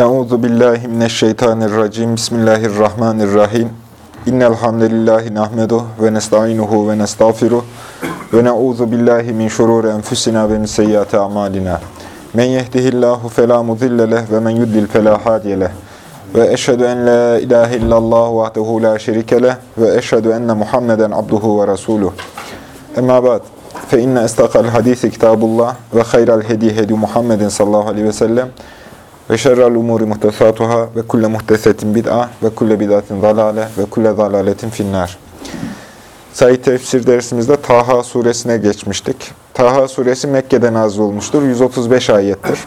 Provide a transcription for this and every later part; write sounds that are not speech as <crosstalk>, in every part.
Euzu billahi mineşşeytanirracim. Bismillahirrahmanirrahim. İnnel hamdelellahi nahmeduhu ve nestainuhu ve nestağfiruh ve na'uzu billahi min şururi enfusina ve min seyyiati amalina. Men yehdihillahu fela mudille ve men yudlil fela hadiye. Ve eşhedü en la ilahe illallah vahdehu la şerike ve eşhedü enne Muhammeden abduhu ve resuluh. Emma ba'd. Fe inne istakal hadisi kitabullah ve hayral hedi hedi Muhammedin sallallahu aleyhi ve sellem ve şerrel umuri muhtesatuhâ ve kulle muhtesetin bid'a ve kulle bid'atin zalâle ve kulle zalâletin finnâr. Sayı tefsir dersimizde Taha suresine geçmiştik. Taha suresi Mekke'de nazil olmuştur. 135 ayettir.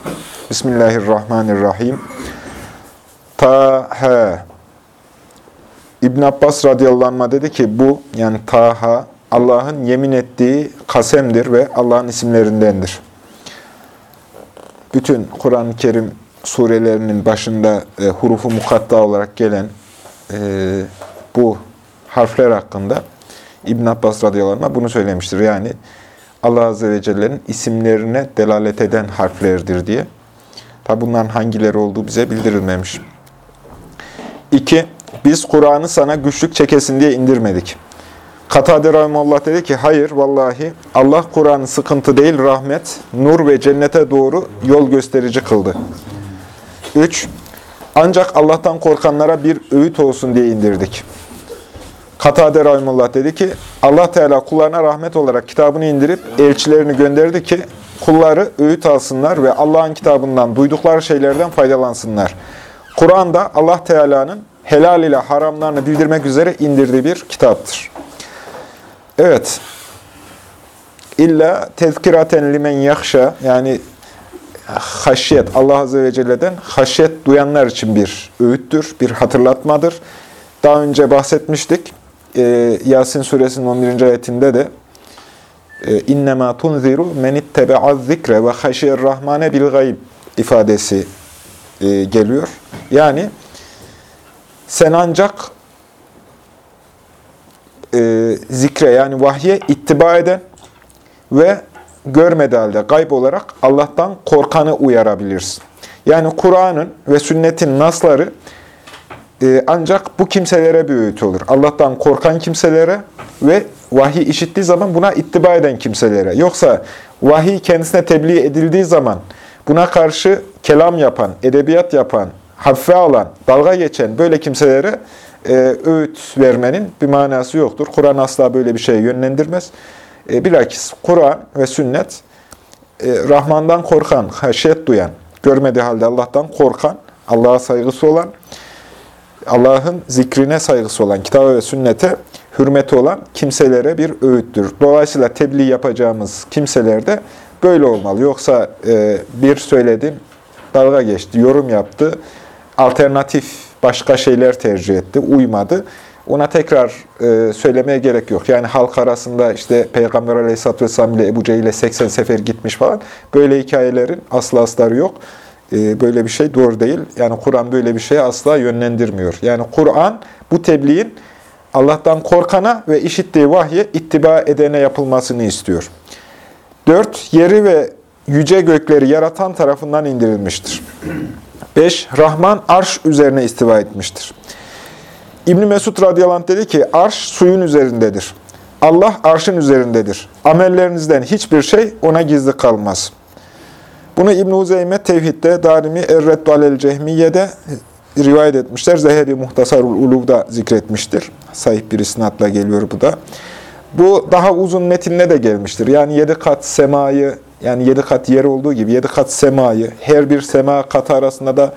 Bismillahirrahmanirrahim. Taha İbn Abbas radıyallahu anh dedi ki bu yani Taha Allah'ın yemin ettiği kasemdir ve Allah'ın isimlerindendir. Bütün Kur'an-ı Kerim surelerinin başında e, hurufu mukatta olarak gelen e, bu harfler hakkında İbn Abbas radıyallahu anh bunu söylemiştir. Yani Allah Azze ve Celle'nin isimlerine delalet eden harflerdir diye. Tabi bunların hangileri olduğu bize bildirilmemiş. 2. Biz Kur'an'ı sana güçlük çekesin diye indirmedik. Katade Rahimullah dedi ki, hayır vallahi Allah Kur'an'ı sıkıntı değil rahmet, nur ve cennete doğru yol gösterici kıldı. 3. Ancak Allah'tan korkanlara bir öğüt olsun diye indirdik. Katade Rahimullah dedi ki, Allah Teala kullarına rahmet olarak kitabını indirip elçilerini gönderdi ki, kulları öğüt alsınlar ve Allah'ın kitabından duydukları şeylerden faydalansınlar. Kur'an'da Allah Teala'nın helal ile haramlarını bildirmek üzere indirdiği bir kitaptır. Evet. İlla tezkiraten limen yakşa yani haşyet Allah Azze ve Celle'den haşyet duyanlar için bir öğüttür, bir hatırlatmadır. Daha önce bahsetmiştik. Ee, Yasin suresinin 11. ayetinde de men ittebe'az zikre ve haşiyer rahmane bil gayb ifadesi e, geliyor. Yani sen ancak e, zikre yani vahye ittiba eden ve görmediği halde gayb olarak Allah'tan korkanı uyarabilirsin. Yani Kur'an'ın ve sünnetin nasları e, ancak bu kimselere bir öğüt olur. Allah'tan korkan kimselere ve vahiy işittiği zaman buna ittiba eden kimselere. Yoksa vahiy kendisine tebliğ edildiği zaman buna karşı kelam yapan, edebiyat yapan, hafife alan, dalga geçen böyle kimselere e, öğüt vermenin bir manası yoktur. Kur'an asla böyle bir şeye yönlendirmez. E, bilakis Kur'an ve sünnet e, Rahman'dan korkan, haşiyet duyan, görmediği halde Allah'tan korkan, Allah'a saygısı olan, Allah'ın zikrine saygısı olan, kitaba ve sünnete hürmeti olan kimselere bir öğüttür. Dolayısıyla tebliğ yapacağımız kimseler de böyle olmalı. Yoksa e, bir söyledim, dalga geçti, yorum yaptı, alternatif başka şeyler tercih etti, uymadı. Ona tekrar e, söylemeye gerek yok. Yani halk arasında işte Peygamber Aleyhisselatü Vesselam ile Ebu Cehil'e 80 sefer gitmiş falan. Böyle hikayelerin asla asları yok. E, böyle bir şey doğru değil. Yani Kur'an böyle bir şeye asla yönlendirmiyor. Yani Kur'an bu tebliğin Allah'tan korkana ve işittiği vahye ittiba edene yapılmasını istiyor. Dört, yeri ve yüce gökleri yaratan tarafından indirilmiştir. 5. Rahman arş üzerine istiva etmiştir. İbn Mesud radıyallahu dedi ki, arş suyun üzerindedir. Allah arşın üzerindedir. Amellerinizden hiçbir şey ona gizli kalmaz. Bunu İbn-i Uzeyme Tevhid'de, Darimi Erreddu alel Cehmiye'de rivayet etmişler. Zeheri Muhtasarul Uluv'da zikretmiştir. Sahip bir isnatla geliyor bu da. Bu daha uzun metinle de gelmiştir. Yani yedi kat semayı, yani yedi kat yer olduğu gibi yedi kat semayı, her bir sema katı arasında da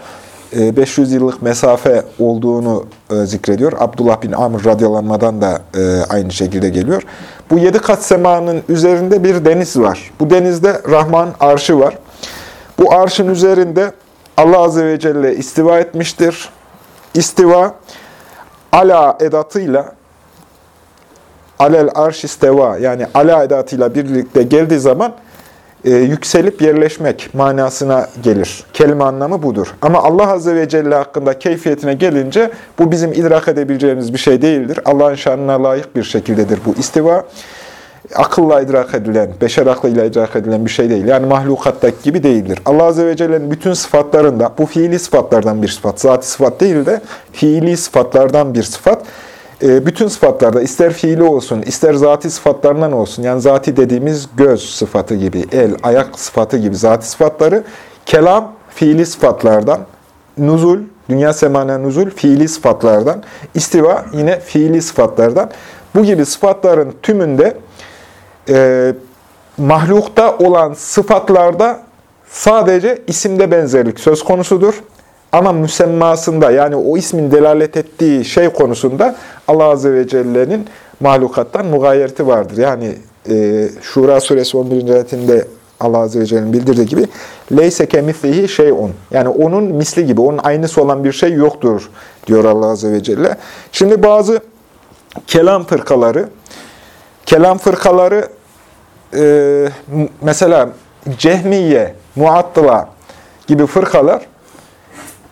500 yıllık mesafe olduğunu zikrediyor. Abdullah bin Amr radyalanmadan da aynı şekilde geliyor. Bu yedi kat semanın üzerinde bir deniz var. Bu denizde Rahman arşı var. Bu arşın üzerinde Allah Azze ve Celle istiva etmiştir. İstiva, ala edatıyla, alel arş isteva, yani ala edatıyla birlikte geldiği zaman e, yükselip yerleşmek manasına gelir. Kelime anlamı budur. Ama Allah Azze ve Celle hakkında keyfiyetine gelince bu bizim idrak edebileceğimiz bir şey değildir. Allah'ın şanına layık bir şekildedir bu istiva. akılla idrak edilen, beşer aklıyla idrak edilen bir şey değil. Yani mahlukattaki gibi değildir. Allah Azze ve Celle'nin bütün sıfatlarında, bu fiili sıfatlardan bir sıfat, zati sıfat değil de fiili sıfatlardan bir sıfat. E, bütün sıfatlarda ister fiili olsun, ister zati sıfatlarından olsun, yani zati dediğimiz göz sıfatı gibi, el, ayak sıfatı gibi zati sıfatları, kelam fiili sıfatlardan, nuzul, dünya semana nuzul fiili sıfatlardan, istiva yine fiili sıfatlardan. Bu gibi sıfatların tümünde e, mahlukta olan sıfatlarda sadece isimde benzerlik söz konusudur. Ama müsemmasında yani o ismin delalet ettiği şey konusunda Allah Azze ve Celle'nin mahlukattan mugayereti vardır. Yani e, Şura suresi 11. ayetinde Allah Azze ve Celle'nin bildirdiği gibi leyse kemislihi şeyun. Yani onun misli gibi, onun aynısı olan bir şey yoktur diyor Allah Azze ve Celle. Şimdi bazı kelam fırkaları, kelam fırkaları e, mesela Cehmiye, Muattıla gibi fırkalar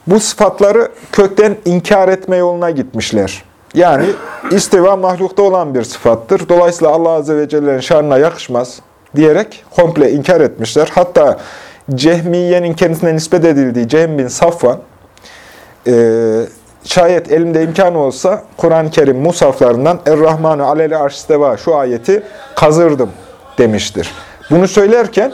bu sıfatları kökten inkar etme yoluna gitmişler. Yani istiva mahlukta olan bir sıfattır. Dolayısıyla Allah Azze ve Celle'nin şanına yakışmaz diyerek komple inkar etmişler. Hatta Cehmiye'nin kendisine nispet edildiği Cehm bin Safvan, e, şayet elimde imkan olsa Kur'an-ı Kerim musaflarından Er-Rahmanu aleyhi arşisteva şu ayeti kazırdım demiştir. Bunu söylerken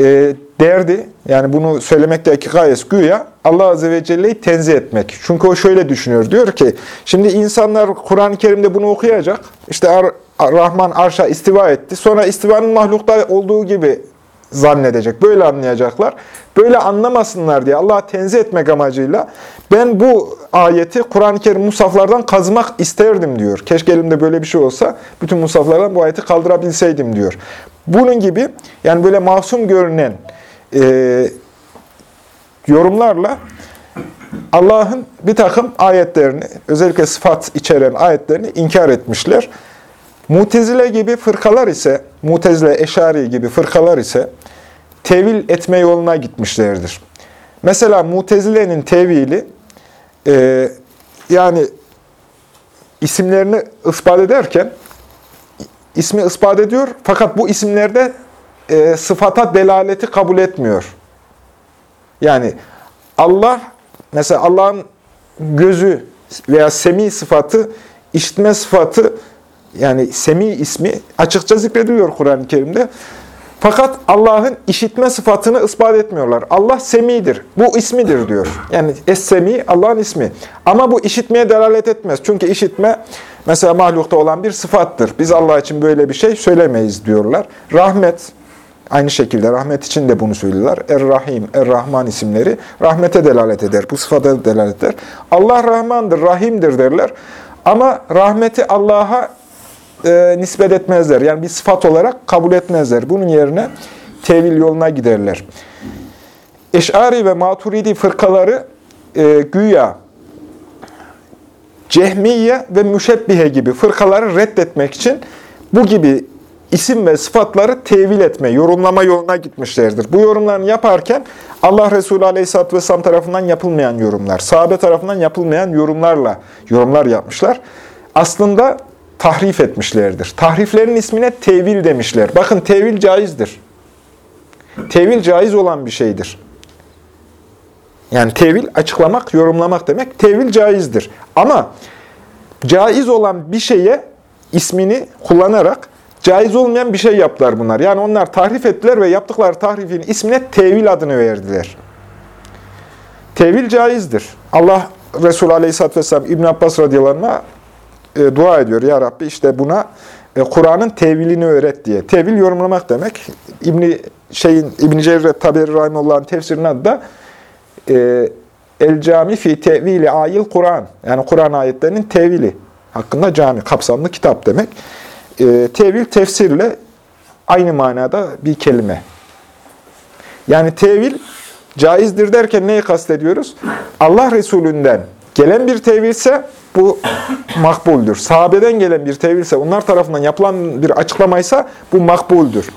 e, derdi, yani bunu söylemekteki gayesi güya Allah Azze ve Celle'yi tenzih etmek. Çünkü o şöyle düşünüyor, diyor ki, şimdi insanlar Kur'an-ı Kerim'de bunu okuyacak, işte Ar Rahman arşa istiva etti, sonra istivanın mahlukta olduğu gibi zannedecek, böyle anlayacaklar. Böyle anlamasınlar diye Allah'ı tenzih etmek amacıyla ben bu ayeti Kur'an-ı Kerim musaflardan kazmak isterdim diyor. Keşke elimde böyle bir şey olsa bütün musaflardan bu ayeti kaldırabilseydim diyor. Bunun gibi yani böyle masum görünen e, yorumlarla Allah'ın bir takım ayetlerini, özellikle sıfat içeren ayetlerini inkar etmişler. Mutezile gibi fırkalar ise, Mutezile, Eşari gibi fırkalar ise tevil etme yoluna gitmişlerdir. Mesela Mutezile'nin tevili, e, yani isimlerini ispat ederken, ismi ispat ediyor fakat bu isimlerde e, sıfata delaleti kabul etmiyor. Yani Allah, mesela Allah'ın gözü veya semi sıfatı, işitme sıfatı, yani semi ismi açıkça zikrediliyor Kur'an-ı Kerim'de. Fakat Allah'ın işitme sıfatını ispat etmiyorlar. Allah semidir. Bu ismidir diyor. Yani es-semi Allah'ın ismi. Ama bu işitmeye delalet etmez. Çünkü işitme mesela mahlukta olan bir sıfattır. Biz Allah için böyle bir şey söylemeyiz diyorlar. Rahmet aynı şekilde rahmet için de bunu söylüyorlar. Er-Rahim, Er-Rahman isimleri rahmete delalet eder. Bu sıfata delalet eder. Allah Rahmandır, Rahim'dir derler. Ama rahmeti Allah'a e, nispet etmezler. Yani bir sıfat olarak kabul etmezler. Bunun yerine tevil yoluna giderler. Eş'ari ve Maturidi fırkaları e, güya Cehmiye ve Müşebbihe gibi fırkaları reddetmek için bu gibi isim ve sıfatları tevil etme, yorumlama yoluna gitmişlerdir. Bu yorumlarını yaparken Allah Resulü Aleyhisselatü Vesselam tarafından yapılmayan yorumlar, sahabe tarafından yapılmayan yorumlarla yorumlar yapmışlar. Aslında tahrif etmişlerdir. Tahriflerin ismine tevil demişler. Bakın tevil caizdir. Tevil caiz olan bir şeydir. Yani tevil açıklamak, yorumlamak demek. Tevil caizdir. Ama caiz olan bir şeye ismini kullanarak caiz olmayan bir şey yaptılar bunlar. Yani onlar tahrif ettiler ve yaptıkları tahrifin ismine tevil adını verdiler. Tevil caizdir. Allah Resulü Aleyhisselatü Vesselam İbn Abbas radıyallahu e, dua ediyor. Ya Rabbi işte buna e, Kur'an'ın tevilini öğret diye. Tevil yorumlamak demek. İbni şeyin İbn Cerir Taberi Rahimullah'ın tefsirinin adı da e, El Cami fi Tevili Ayil Kur'an. Yani Kur'an ayetlerinin tevili hakkında cami, kapsamlı kitap demek. E, tevil tefsirle aynı manada bir kelime. Yani tevil caizdir derken neyi kastediyoruz? Allah Resulü'nden gelen bir tevilse bu makbuldür. Sahabeden gelen bir tevilse, onlar tarafından yapılan bir açıklamaysa bu makbuldür.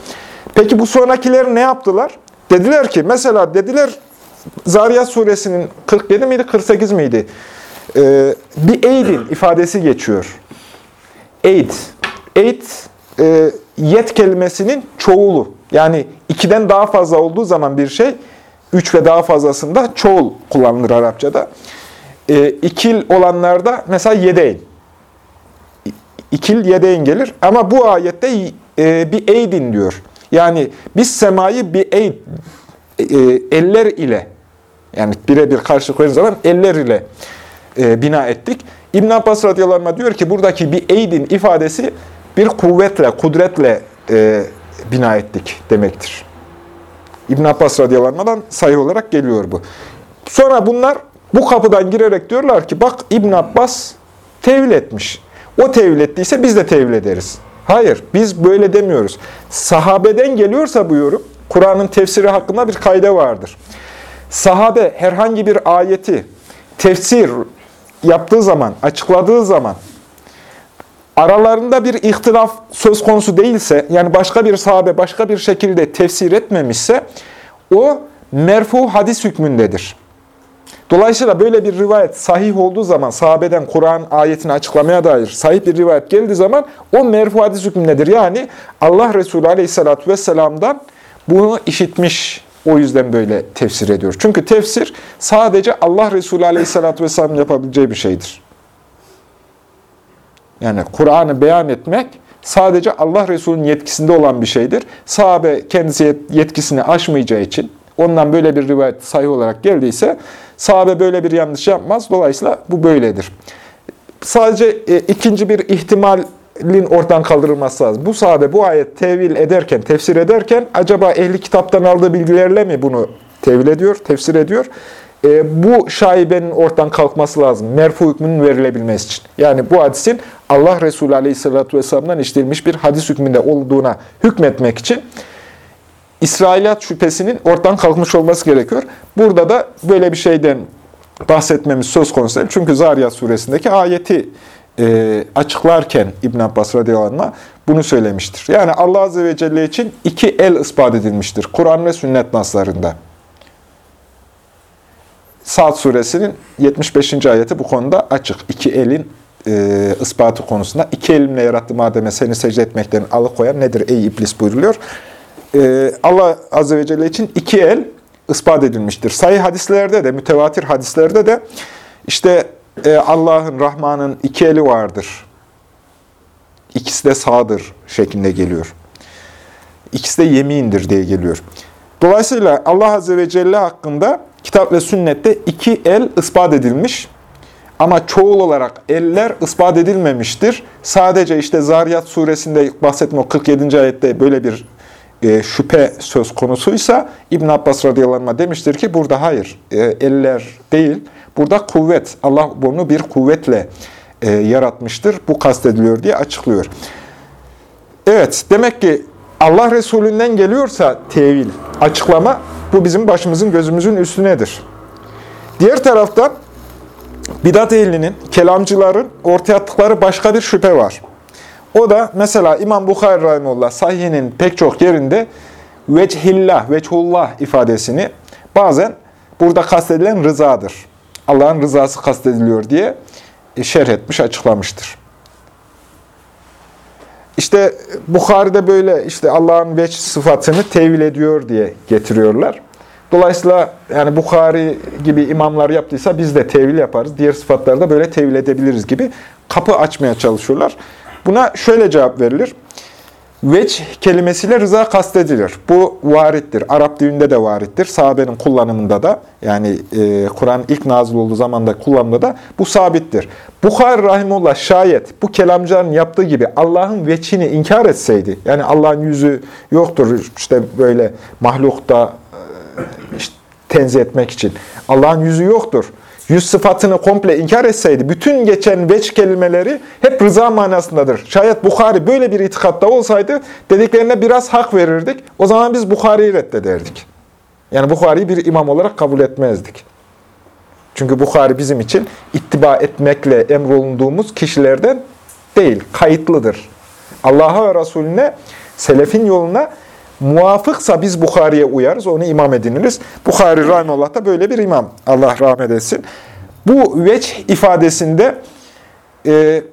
Peki bu sonrakiler ne yaptılar? Dediler ki, mesela dediler Zariyat suresinin 47 miydi, 48 miydi? Ee, bir eydin ifadesi geçiyor. Eyd. Eyd e, yet kelimesinin çoğulu. Yani ikiden daha fazla olduğu zaman bir şey, üç ve daha fazlasında çoğul kullanılır Arapçada. E, ikil olanlarda mesela yedeyn. İkil yedeyn gelir. Ama bu ayette e, bir eydin diyor. Yani biz semayı bir eyd, e, eller ile, yani birebir karşı koyduğun zaman eller ile e, bina ettik. İbn Abbas radıyallahu diyor ki buradaki bir eydin ifadesi bir kuvvetle, kudretle e, bina ettik demektir. İbn Abbas radıyallahu sayı olarak geliyor bu. Sonra bunlar bu kapıdan girerek diyorlar ki bak İbn Abbas tevil etmiş. O tevil ettiyse biz de tevil ederiz. Hayır, biz böyle demiyoruz. Sahabeden geliyorsa bu yorum, Kur'an'ın tefsiri hakkında bir kayda vardır. Sahabe herhangi bir ayeti tefsir yaptığı zaman, açıkladığı zaman aralarında bir ihtilaf söz konusu değilse, yani başka bir sahabe başka bir şekilde tefsir etmemişse, o merfu hadis hükmündedir. Dolayısıyla böyle bir rivayet sahih olduğu zaman, sahabeden Kur'an ayetini açıklamaya dair sahih bir rivayet geldiği zaman, o merfu hadis hükmündedir. Yani Allah Resulü aleyhissalatü vesselam'dan bunu işitmiş, o yüzden böyle tefsir ediyor. Çünkü tefsir sadece Allah Resulü aleyhissalatü vesselam yapabileceği bir şeydir. Yani Kur'an'ı beyan etmek sadece Allah Resulü'nün yetkisinde olan bir şeydir. Sahabe kendisi yetkisini aşmayacağı için, ondan böyle bir rivayet sahih olarak geldiyse, sahabe böyle bir yanlış yapmaz. Dolayısıyla bu böyledir. Sadece e, ikinci bir ihtimalin ortadan kaldırılması lazım. Bu sahabe bu ayet tevil ederken, tefsir ederken acaba ehli kitaptan aldığı bilgilerle mi bunu tevil ediyor, tefsir ediyor? E, bu şaibenin ortadan kalkması lazım. Merfu hükmünün verilebilmesi için. Yani bu hadisin Allah Resulü Aleyhisselatü Vesselam'dan işlenmiş bir hadis hükmünde olduğuna hükmetmek için İsrailiyat şüphesinin ortadan kalkmış olması gerekiyor. Burada da böyle bir şeyden bahsetmemiz söz konusu değil. Çünkü Zariyat suresindeki ayeti e, açıklarken İbn Abbas radıyallahu bunu söylemiştir. Yani Allah Azze ve Celle için iki el ispat edilmiştir. Kur'an ve sünnet naslarında. Saat suresinin 75. ayeti bu konuda açık. İki elin e, ispatı konusunda. iki elimle yarattım Adem'e seni secde etmekten alıkoyan nedir ey iblis buyuruluyor. E, Allah Azze ve Celle için iki el ispat edilmiştir. Sayı hadislerde de, mütevatir hadislerde de işte e, Allah'ın, Rahman'ın iki eli vardır. İkisi de sağdır şeklinde geliyor. İkisi de yemindir diye geliyor. Dolayısıyla Allah Azze ve Celle hakkında kitap ve sünnette iki el ispat edilmiş. Ama çoğul olarak eller ispat edilmemiştir. Sadece işte Zariyat suresinde bahsettiğim o 47. ayette böyle bir e, şüphe söz konusuysa İbn Abbas radıyallahu anh demiştir ki burada hayır, e, eller değil, burada kuvvet. Allah bunu bir kuvvetle e, yaratmıştır. Bu kastediliyor diye açıklıyor. Evet, demek ki Allah Resulü'nden geliyorsa tevil, açıklama, bu bizim başımızın gözümüzün üstünedir. Diğer taraftan bidat ehlinin, kelamcıların ortaya attıkları başka bir şüphe var. O da mesela İmam Bukhari Rahimullah sahihinin pek çok yerinde vechillah, vechullah ifadesini bazen burada kastedilen rızadır. Allah'ın rızası kastediliyor diye şerh etmiş, açıklamıştır. İşte Bukhari'de böyle işte Allah'ın veç sıfatını tevil ediyor diye getiriyorlar. Dolayısıyla yani Bukhari gibi imamlar yaptıysa biz de tevil yaparız. Diğer sıfatları da böyle tevil edebiliriz gibi kapı açmaya çalışıyorlar. Buna şöyle cevap verilir. Veç kelimesiyle rıza kastedilir. Bu varittir. Arap dilinde de varittir. Sahabenin kullanımında da yani e, Kur'an ilk nazil olduğu zamanda kullanımda da bu sabittir. Bukhari Rahimullah şayet bu kelamcıların yaptığı gibi Allah'ın veçini inkar etseydi, yani Allah'ın yüzü yoktur işte böyle mahlukta e, işte, tenzih etmek için. Allah'ın yüzü yoktur yüz sıfatını komple inkar etseydi, bütün geçen veç kelimeleri hep rıza manasındadır. Şayet Bukhari böyle bir itikatta olsaydı, dediklerine biraz hak verirdik. O zaman biz Bukhari'yi reddederdik. Yani Bukhari'yi bir imam olarak kabul etmezdik. Çünkü Bukhari bizim için ittiba etmekle emrolunduğumuz kişilerden değil, kayıtlıdır. Allah'a ve Resulüne, selefin yoluna Muvafıksa biz Bukhari'ye uyarız, onu imam ediniriz. Bukhari Rahimullah da böyle bir imam. Allah rahmet etsin. Bu veç ifadesinde e,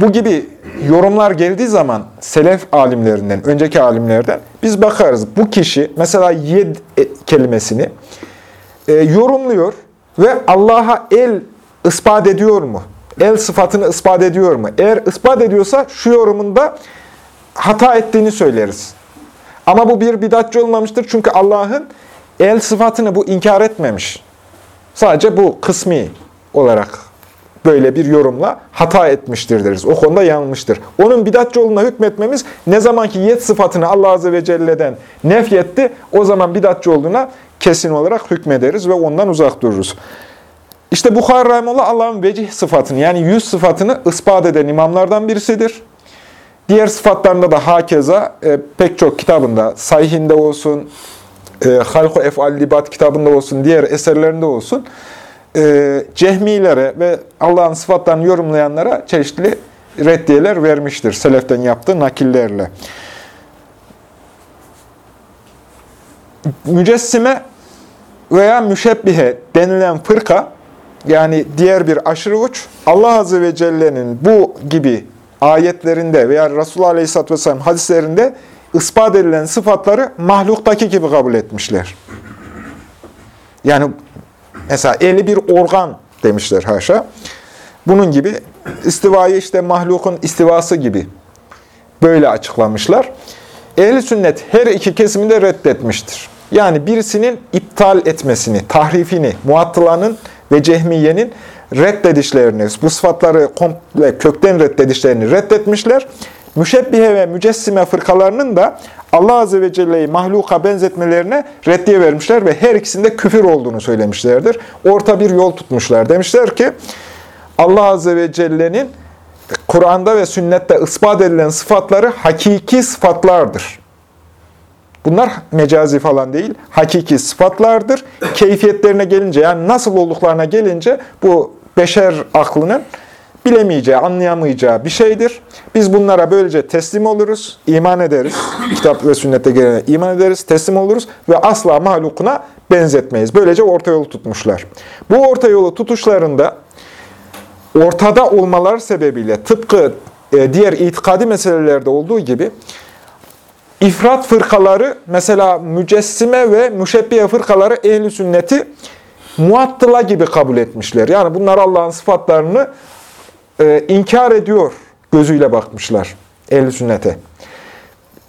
bu gibi yorumlar geldiği zaman selef alimlerinden, önceki alimlerden biz bakarız. Bu kişi mesela yed e, kelimesini e, yorumluyor ve Allah'a el ispat ediyor mu? El sıfatını ispat ediyor mu? Eğer ispat ediyorsa şu yorumunda hata ettiğini söyleriz. Ama bu bir bidatçı olmamıştır. Çünkü Allah'ın el sıfatını bu inkar etmemiş. Sadece bu kısmi olarak böyle bir yorumla hata etmiştir deriz. O konuda yanılmıştır. Onun bidatçı olduğuna hükmetmemiz ne zamanki yet sıfatını Allah Azze ve Celle'den nefyetti, o zaman bidatçı olduğuna kesin olarak hükmederiz ve ondan uzak dururuz. İşte Bukhari Rahimullah Allah'ın vecih sıfatını yani yüz sıfatını ispat eden imamlardan birisidir. Diğer sıfatlarında da hakeza e, pek çok kitabında, Sayhinde olsun, e, Halku Efal kitabında olsun, diğer eserlerinde olsun, e, cehmilere ve Allah'ın sıfatlarını yorumlayanlara çeşitli reddiyeler vermiştir. Seleften yaptığı nakillerle. Mücessime veya müşebbihe denilen fırka, yani diğer bir aşırı uç, Allah Azze ve Celle'nin bu gibi ayetlerinde veya Resulullah Aleyhisselatü Vesselam hadislerinde ispat edilen sıfatları mahluktaki gibi kabul etmişler. Yani mesela eli bir organ demişler haşa. Bunun gibi istivayı işte mahlukun istivası gibi böyle açıklamışlar. Ehli sünnet her iki kesimi de reddetmiştir. Yani birisinin iptal etmesini, tahrifini, muattılanın ve cehmiyenin reddedişlerini, bu sıfatları komple kökten reddedişlerini reddetmişler. Müşebbihe ve mücessime fırkalarının da Allah Azze ve Celle'yi mahluka benzetmelerine reddiye vermişler ve her ikisinde küfür olduğunu söylemişlerdir. Orta bir yol tutmuşlar. Demişler ki Allah Azze ve Celle'nin Kur'an'da ve sünnette ispat edilen sıfatları hakiki sıfatlardır. Bunlar mecazi falan değil, hakiki sıfatlardır. Keyfiyetlerine gelince, yani nasıl olduklarına gelince bu beşer aklının bilemeyeceği, anlayamayacağı bir şeydir. Biz bunlara böylece teslim oluruz, iman ederiz. <coughs> Kitap ve sünnette gelene iman ederiz, teslim oluruz ve asla mahlukuna benzetmeyiz. Böylece orta yolu tutmuşlar. Bu orta yolu tutuşlarında ortada olmalar sebebiyle tıpkı e, diğer itikadi meselelerde olduğu gibi ifrat fırkaları mesela mücessime ve müşebbiye fırkaları ehli sünneti muattıla gibi kabul etmişler. Yani bunlar Allah'ın sıfatlarını e, inkar ediyor gözüyle bakmışlar ehl sünnete.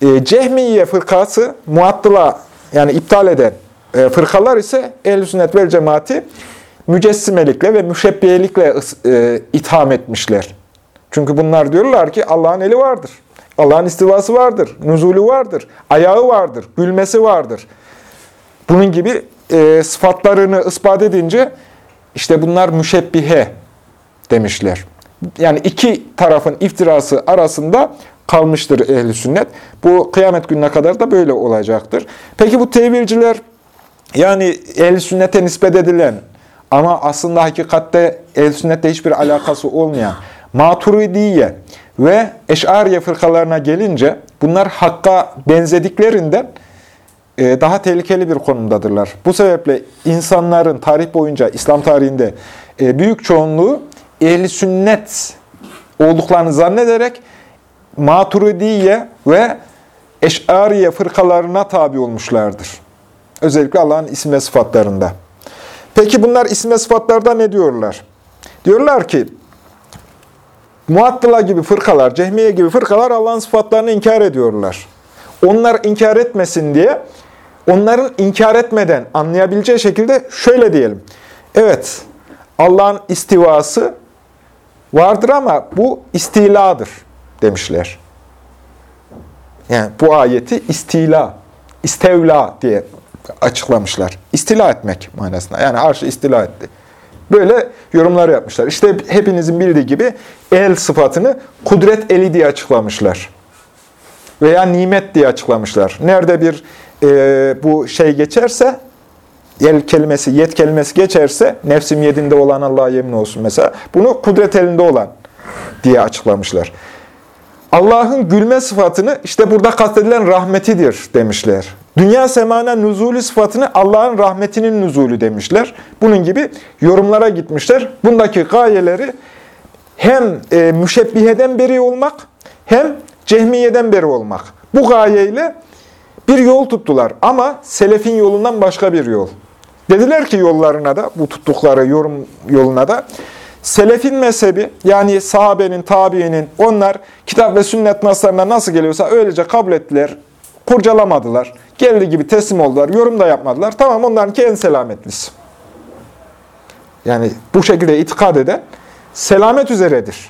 E, Cehmiye fırkası muattıla yani iptal eden e, fırkalar ise ehl sünnet vel cemaati mücessimelikle ve müşebbiyelikle e, itham etmişler. Çünkü bunlar diyorlar ki Allah'ın eli vardır. Allah'ın istivası vardır, nuzulü vardır, ayağı vardır, gülmesi vardır. Bunun gibi e, sıfatlarını ispat edince işte bunlar müşebbihe demişler. Yani iki tarafın iftirası arasında kalmıştır ehli sünnet. Bu kıyamet gününe kadar da böyle olacaktır. Peki bu tevilciler yani ehli sünnete nispet edilen ama aslında hakikatte ehli sünnette hiçbir alakası olmayan Maturidiye ve Eş'ariye fırkalarına gelince bunlar Hakk'a benzediklerinden daha tehlikeli bir konumdadırlar. Bu sebeple insanların tarih boyunca İslam tarihinde e, büyük çoğunluğu ehli sünnet olduklarını zannederek Maturidiye ve Eş'ariye fırkalarına tabi olmuşlardır. Özellikle Allah'ın isim ve sıfatlarında. Peki bunlar isim ve sıfatlarda ne diyorlar? Diyorlar ki, Muattıla gibi fırkalar, Cehmiye gibi fırkalar Allah'ın sıfatlarını inkar ediyorlar. Onlar inkar etmesin diye, onların inkar etmeden anlayabileceği şekilde şöyle diyelim. Evet, Allah'ın istivası vardır ama bu istiladır demişler. Yani bu ayeti istila, istevla diye açıklamışlar. İstila etmek manasında. Yani arşı istila etti. Böyle yorumlar yapmışlar. İşte hepinizin bildiği gibi el sıfatını kudret eli diye açıklamışlar. Veya nimet diye açıklamışlar. Nerede bir e, bu şey geçerse, el kelimesi, yet kelimesi geçerse, nefsim yedinde olan Allah'a yemin olsun mesela, bunu kudret elinde olan diye açıklamışlar. Allah'ın gülme sıfatını işte burada kastedilen rahmetidir demişler. Dünya semana nüzulü sıfatını Allah'ın rahmetinin nüzulü demişler. Bunun gibi yorumlara gitmişler. Bundaki gayeleri hem e, müşebbiheden beri olmak hem cehmiyeden beri olmak. Bu gayeyle bir yol tuttular ama selefin yolundan başka bir yol. Dediler ki yollarına da, bu tuttukları yorum yoluna da, selefin mezhebi yani sahabenin, tabiinin onlar kitap ve sünnet naslarına nasıl geliyorsa öylece kabul ettiler, kurcalamadılar. Geldiği gibi teslim oldular, yorum da yapmadılar. Tamam onlarınki en selametlisi. Yani bu şekilde itikad eden selamet üzeredir.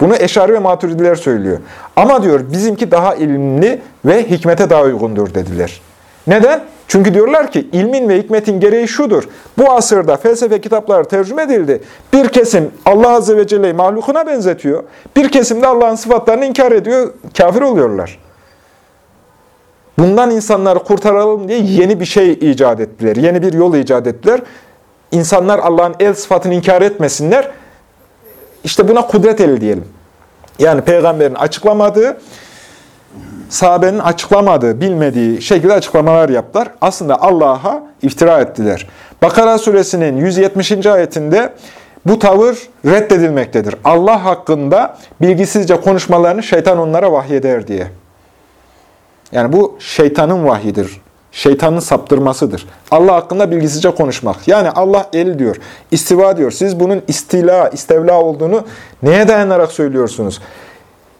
Bunu Eşari ve Maturidiler söylüyor. Ama diyor bizimki daha ilimli ve hikmete daha uygundur dediler. Neden? Çünkü diyorlar ki ilmin ve hikmetin gereği şudur. Bu asırda felsefe kitapları tercüme edildi. Bir kesim Allah Azze ve Celle'yi mahlukuna benzetiyor. Bir kesim de Allah'ın sıfatlarını inkar ediyor. Kafir oluyorlar. Bundan insanları kurtaralım diye yeni bir şey icat ettiler. Yeni bir yol icat ettiler. İnsanlar Allah'ın el sıfatını inkar etmesinler. İşte buna kudret eli diyelim. Yani peygamberin açıklamadığı, sahabenin açıklamadığı, bilmediği şekilde açıklamalar yaptılar. Aslında Allah'a iftira ettiler. Bakara suresinin 170. ayetinde bu tavır reddedilmektedir. Allah hakkında bilgisizce konuşmalarını şeytan onlara vahyeder diye. Yani bu şeytanın vahyidir. Şeytanın saptırmasıdır. Allah hakkında bilgisizce konuşmak. Yani Allah el diyor, istiva diyor. Siz bunun istila, istevla olduğunu neye dayanarak söylüyorsunuz?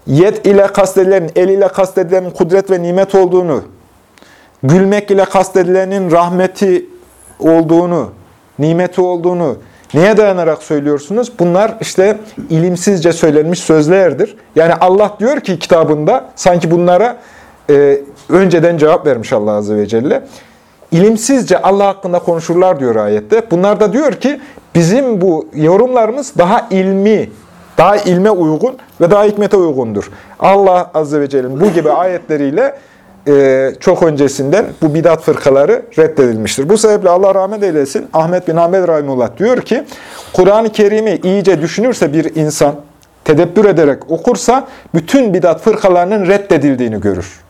Yet ile kastedilenin, el ile kastedilenin kudret ve nimet olduğunu, gülmek ile kastedilenin rahmeti olduğunu, nimeti olduğunu neye dayanarak söylüyorsunuz? Bunlar işte ilimsizce söylenmiş sözlerdir. Yani Allah diyor ki kitabında sanki bunlara e, önceden cevap vermiş Allah Azze ve Celle. İlimsizce Allah hakkında konuşurlar diyor ayette. Bunlar da diyor ki bizim bu yorumlarımız daha ilmi, daha ilme uygun ve daha hikmete uygundur. Allah Azze ve Celle'nin bu gibi ayetleriyle e, çok öncesinden bu bidat fırkaları reddedilmiştir. Bu sebeple Allah rahmet eylesin Ahmet bin Ahmet Rahimullah diyor ki Kur'an-ı Kerim'i iyice düşünürse bir insan tedebbür ederek okursa bütün bidat fırkalarının reddedildiğini görür.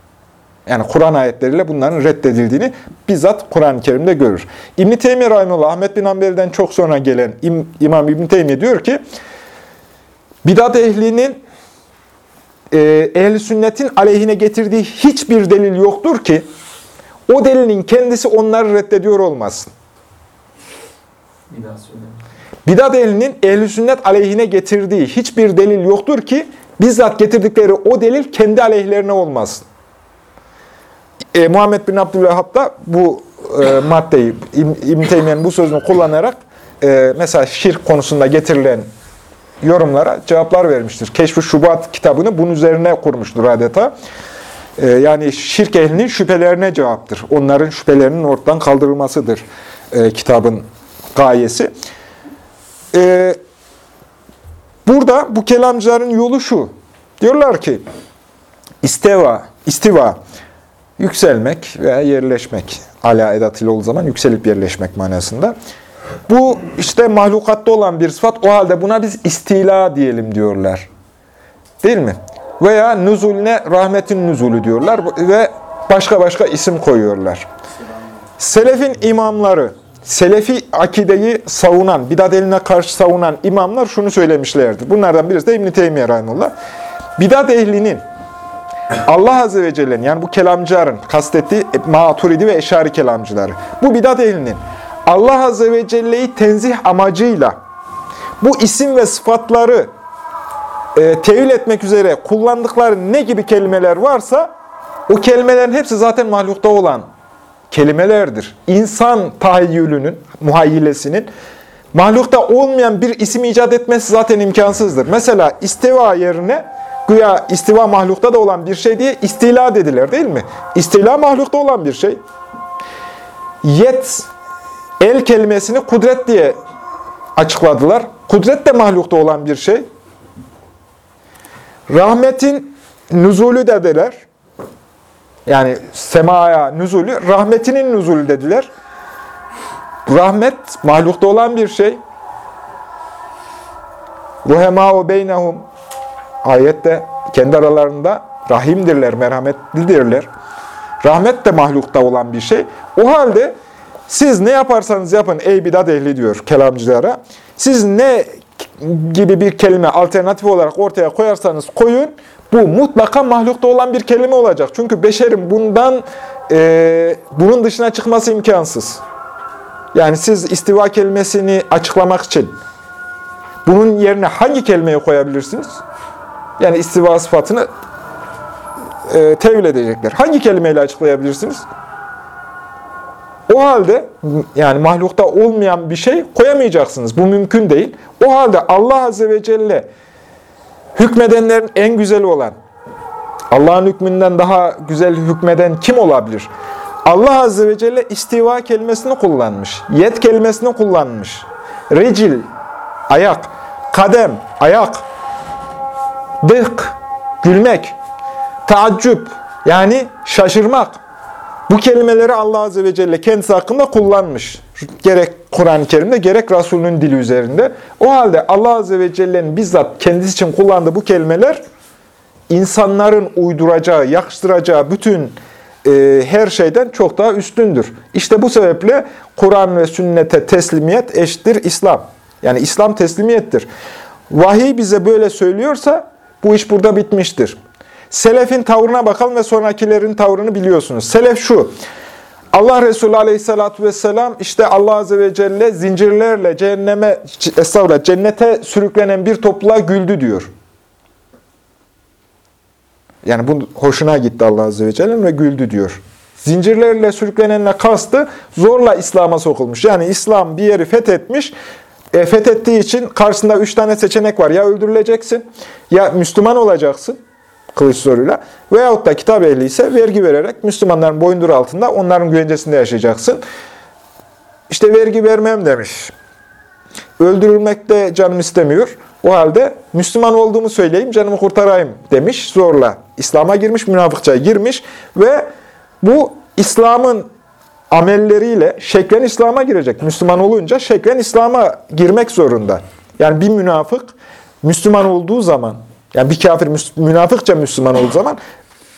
Yani Kur'an ayetleriyle bunların reddedildiğini bizzat Kur'an-ı Kerim'de görür. İbn-i Teymiye Rahimullah, Ahmet bin Hanbel'den çok sonra gelen İm İmam İbn-i Teymiye diyor ki, bidat ehlinin e, ehl sünnetin aleyhine getirdiği hiçbir delil yoktur ki, o delilin kendisi onları reddediyor olmasın. Bidat ehlinin ehl sünnet aleyhine getirdiği hiçbir delil yoktur ki, bizzat getirdikleri o delil kendi aleyhlerine olmasın e, Muhammed bin Abdülvehhab da bu e, maddeyi, İbn Teymiye'nin bu sözünü kullanarak e, mesela şirk konusunda getirilen yorumlara cevaplar vermiştir. Keşf-i Şubat kitabını bunun üzerine kurmuştur adeta. E, yani şirk ehlinin şüphelerine cevaptır. Onların şüphelerinin ortadan kaldırılmasıdır e, kitabın gayesi. E, burada bu kelamcıların yolu şu. Diyorlar ki, isteva, istiva, yükselmek veya yerleşmek. Ala edatıyla olduğu zaman yükselip yerleşmek manasında. Bu işte mahlukatta olan bir sıfat. O halde buna biz istila diyelim diyorlar. Değil mi? Veya nüzulüne rahmetin nüzulü diyorlar ve başka başka isim koyuyorlar. Selefin imamları, Selefi akideyi savunan, bidat eline karşı savunan imamlar şunu söylemişlerdi. Bunlardan birisi de İbn-i Teymiye Rahimullah. Bidat ehlinin Allah Azze ve Celle'nin yani bu kelamcıların kastettiği maturidi ve eşari kelamcıları. Bu bidat ehlinin Allah Azze ve Celle'yi tenzih amacıyla bu isim ve sıfatları e, tevil etmek üzere kullandıkları ne gibi kelimeler varsa o kelimelerin hepsi zaten mahlukta olan kelimelerdir. İnsan tahayyülünün, muhayyilesinin mahlukta olmayan bir isim icat etmesi zaten imkansızdır. Mesela istiva yerine Güya istiva mahlukta da olan bir şey diye istila dediler değil mi? İstila mahlukta olan bir şey. Yet, el kelimesini kudret diye açıkladılar. Kudret de mahlukta olan bir şey. Rahmetin nüzulü dediler. Yani semaya nüzulü, rahmetinin nüzulü dediler. Rahmet mahlukta olan bir şey. Ruhema o beynehum Ayette kendi aralarında rahimdirler, merhametlidirler. Rahmet de mahlukta olan bir şey. O halde siz ne yaparsanız yapın ey bidat ehli diyor kelamcılara. Siz ne gibi bir kelime alternatif olarak ortaya koyarsanız koyun, bu mutlaka mahlukta olan bir kelime olacak. Çünkü beşerin bundan, e, bunun dışına çıkması imkansız. Yani siz istiva kelimesini açıklamak için bunun yerine hangi kelimeyi koyabilirsiniz? Yani istiva sıfatını e, tevil edecekler. Hangi kelimeyle açıklayabilirsiniz? O halde yani mahlukta olmayan bir şey koyamayacaksınız. Bu mümkün değil. O halde Allah Azze ve Celle hükmedenlerin en güzeli olan, Allah'ın hükmünden daha güzel hükmeden kim olabilir? Allah Azze ve Celle istiva kelimesini kullanmış. Yet kelimesini kullanmış. Recil, ayak, kadem, ayak, dık, gülmek, taaccüp, yani şaşırmak. Bu kelimeleri Allah Azze ve Celle kendisi hakkında kullanmış. Gerek Kur'an-ı Kerim'de gerek Resulünün dili üzerinde. O halde Allah Azze ve Celle'nin bizzat kendisi için kullandığı bu kelimeler insanların uyduracağı, yakıştıracağı bütün e, her şeyden çok daha üstündür. İşte bu sebeple Kur'an ve sünnete teslimiyet eşittir İslam. Yani İslam teslimiyettir. Vahiy bize böyle söylüyorsa bu iş burada bitmiştir. Selefin tavrına bakalım ve sonrakilerin tavrını biliyorsunuz. Selef şu, Allah Resulü Aleyhisselatü vesselam işte Allah Azze ve Celle zincirlerle cehenneme, estağfurullah, cennete sürüklenen bir topluluğa güldü diyor. Yani bu hoşuna gitti Allah Azze ve Celle ve güldü diyor. Zincirlerle sürüklenenle kastı zorla İslam'a sokulmuş. Yani İslam bir yeri fethetmiş, e, fethettiği için karşısında üç tane seçenek var. Ya öldürüleceksin, ya Müslüman olacaksın, kılıç zoruyla veyahut da kitap ehli ise vergi vererek Müslümanların boyundur altında onların güvencesinde yaşayacaksın. İşte vergi vermem demiş. Öldürülmek de canım istemiyor. O halde Müslüman olduğumu söyleyeyim, canımı kurtarayım demiş zorla. İslam'a girmiş, münafıkça girmiş ve bu İslam'ın amelleriyle şeklen İslam'a girecek. Müslüman olunca şeklen İslam'a girmek zorunda. Yani bir münafık Müslüman olduğu zaman yani bir kafir münafıkça Müslüman olduğu zaman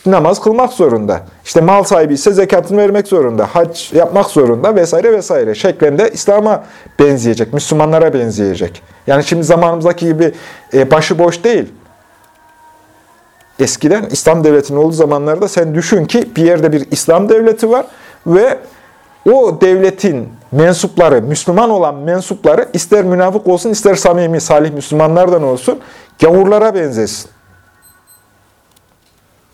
namaz kılmak zorunda. İşte mal sahibi ise zekatını vermek zorunda. Hac yapmak zorunda vesaire vesaire. Şeklinde İslam'a benzeyecek, Müslümanlara benzeyecek. Yani şimdi zamanımızdaki gibi e, başıboş değil. Eskiden İslam devletinin olduğu zamanlarda sen düşün ki bir yerde bir İslam devleti var ve o devletin mensupları, Müslüman olan mensupları ister münafık olsun ister samimi, salih Müslümanlardan olsun gavurlara benzesin.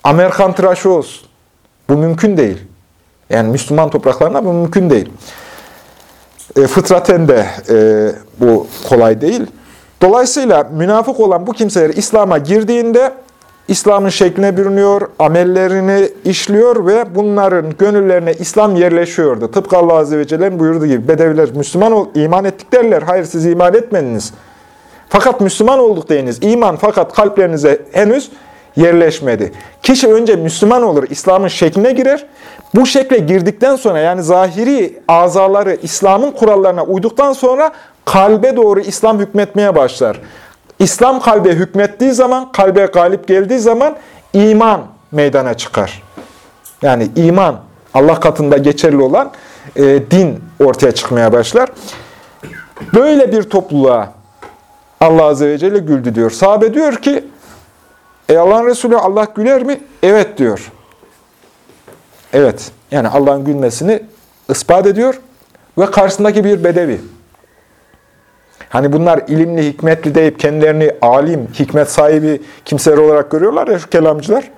Amerikan tıraşı olsun. Bu mümkün değil. Yani Müslüman topraklarına bu mümkün değil. E, fıtraten de e, bu kolay değil. Dolayısıyla münafık olan bu kimseler İslam'a girdiğinde İslam'ın şekline bürünüyor, amellerini işliyor ve bunların gönüllerine İslam yerleşiyordu. Tıpkı Allah Azze ve Celle'nin buyurduğu gibi Bedeviler Müslüman ol, iman ettik derler. Hayır siz iman etmediniz. Fakat Müslüman olduk deyiniz. İman fakat kalplerinize henüz yerleşmedi. Kişi önce Müslüman olur, İslam'ın şekline girer. Bu şekle girdikten sonra yani zahiri azaları İslam'ın kurallarına uyduktan sonra kalbe doğru İslam hükmetmeye başlar. İslam kalbe hükmettiği zaman, kalbe galip geldiği zaman iman meydana çıkar. Yani iman, Allah katında geçerli olan e, din ortaya çıkmaya başlar. Böyle bir topluluğa Allah Azze ve Celle güldü diyor. Sahabe diyor ki, e Allah'ın Resulü Allah güler mi? Evet diyor. Evet. Yani Allah'ın gülmesini ispat ediyor ve karşısındaki bir bedevi. Hani bunlar ilimli, hikmetli deyip kendilerini alim, hikmet sahibi kimseler olarak görüyorlar ya şu kelamcılar.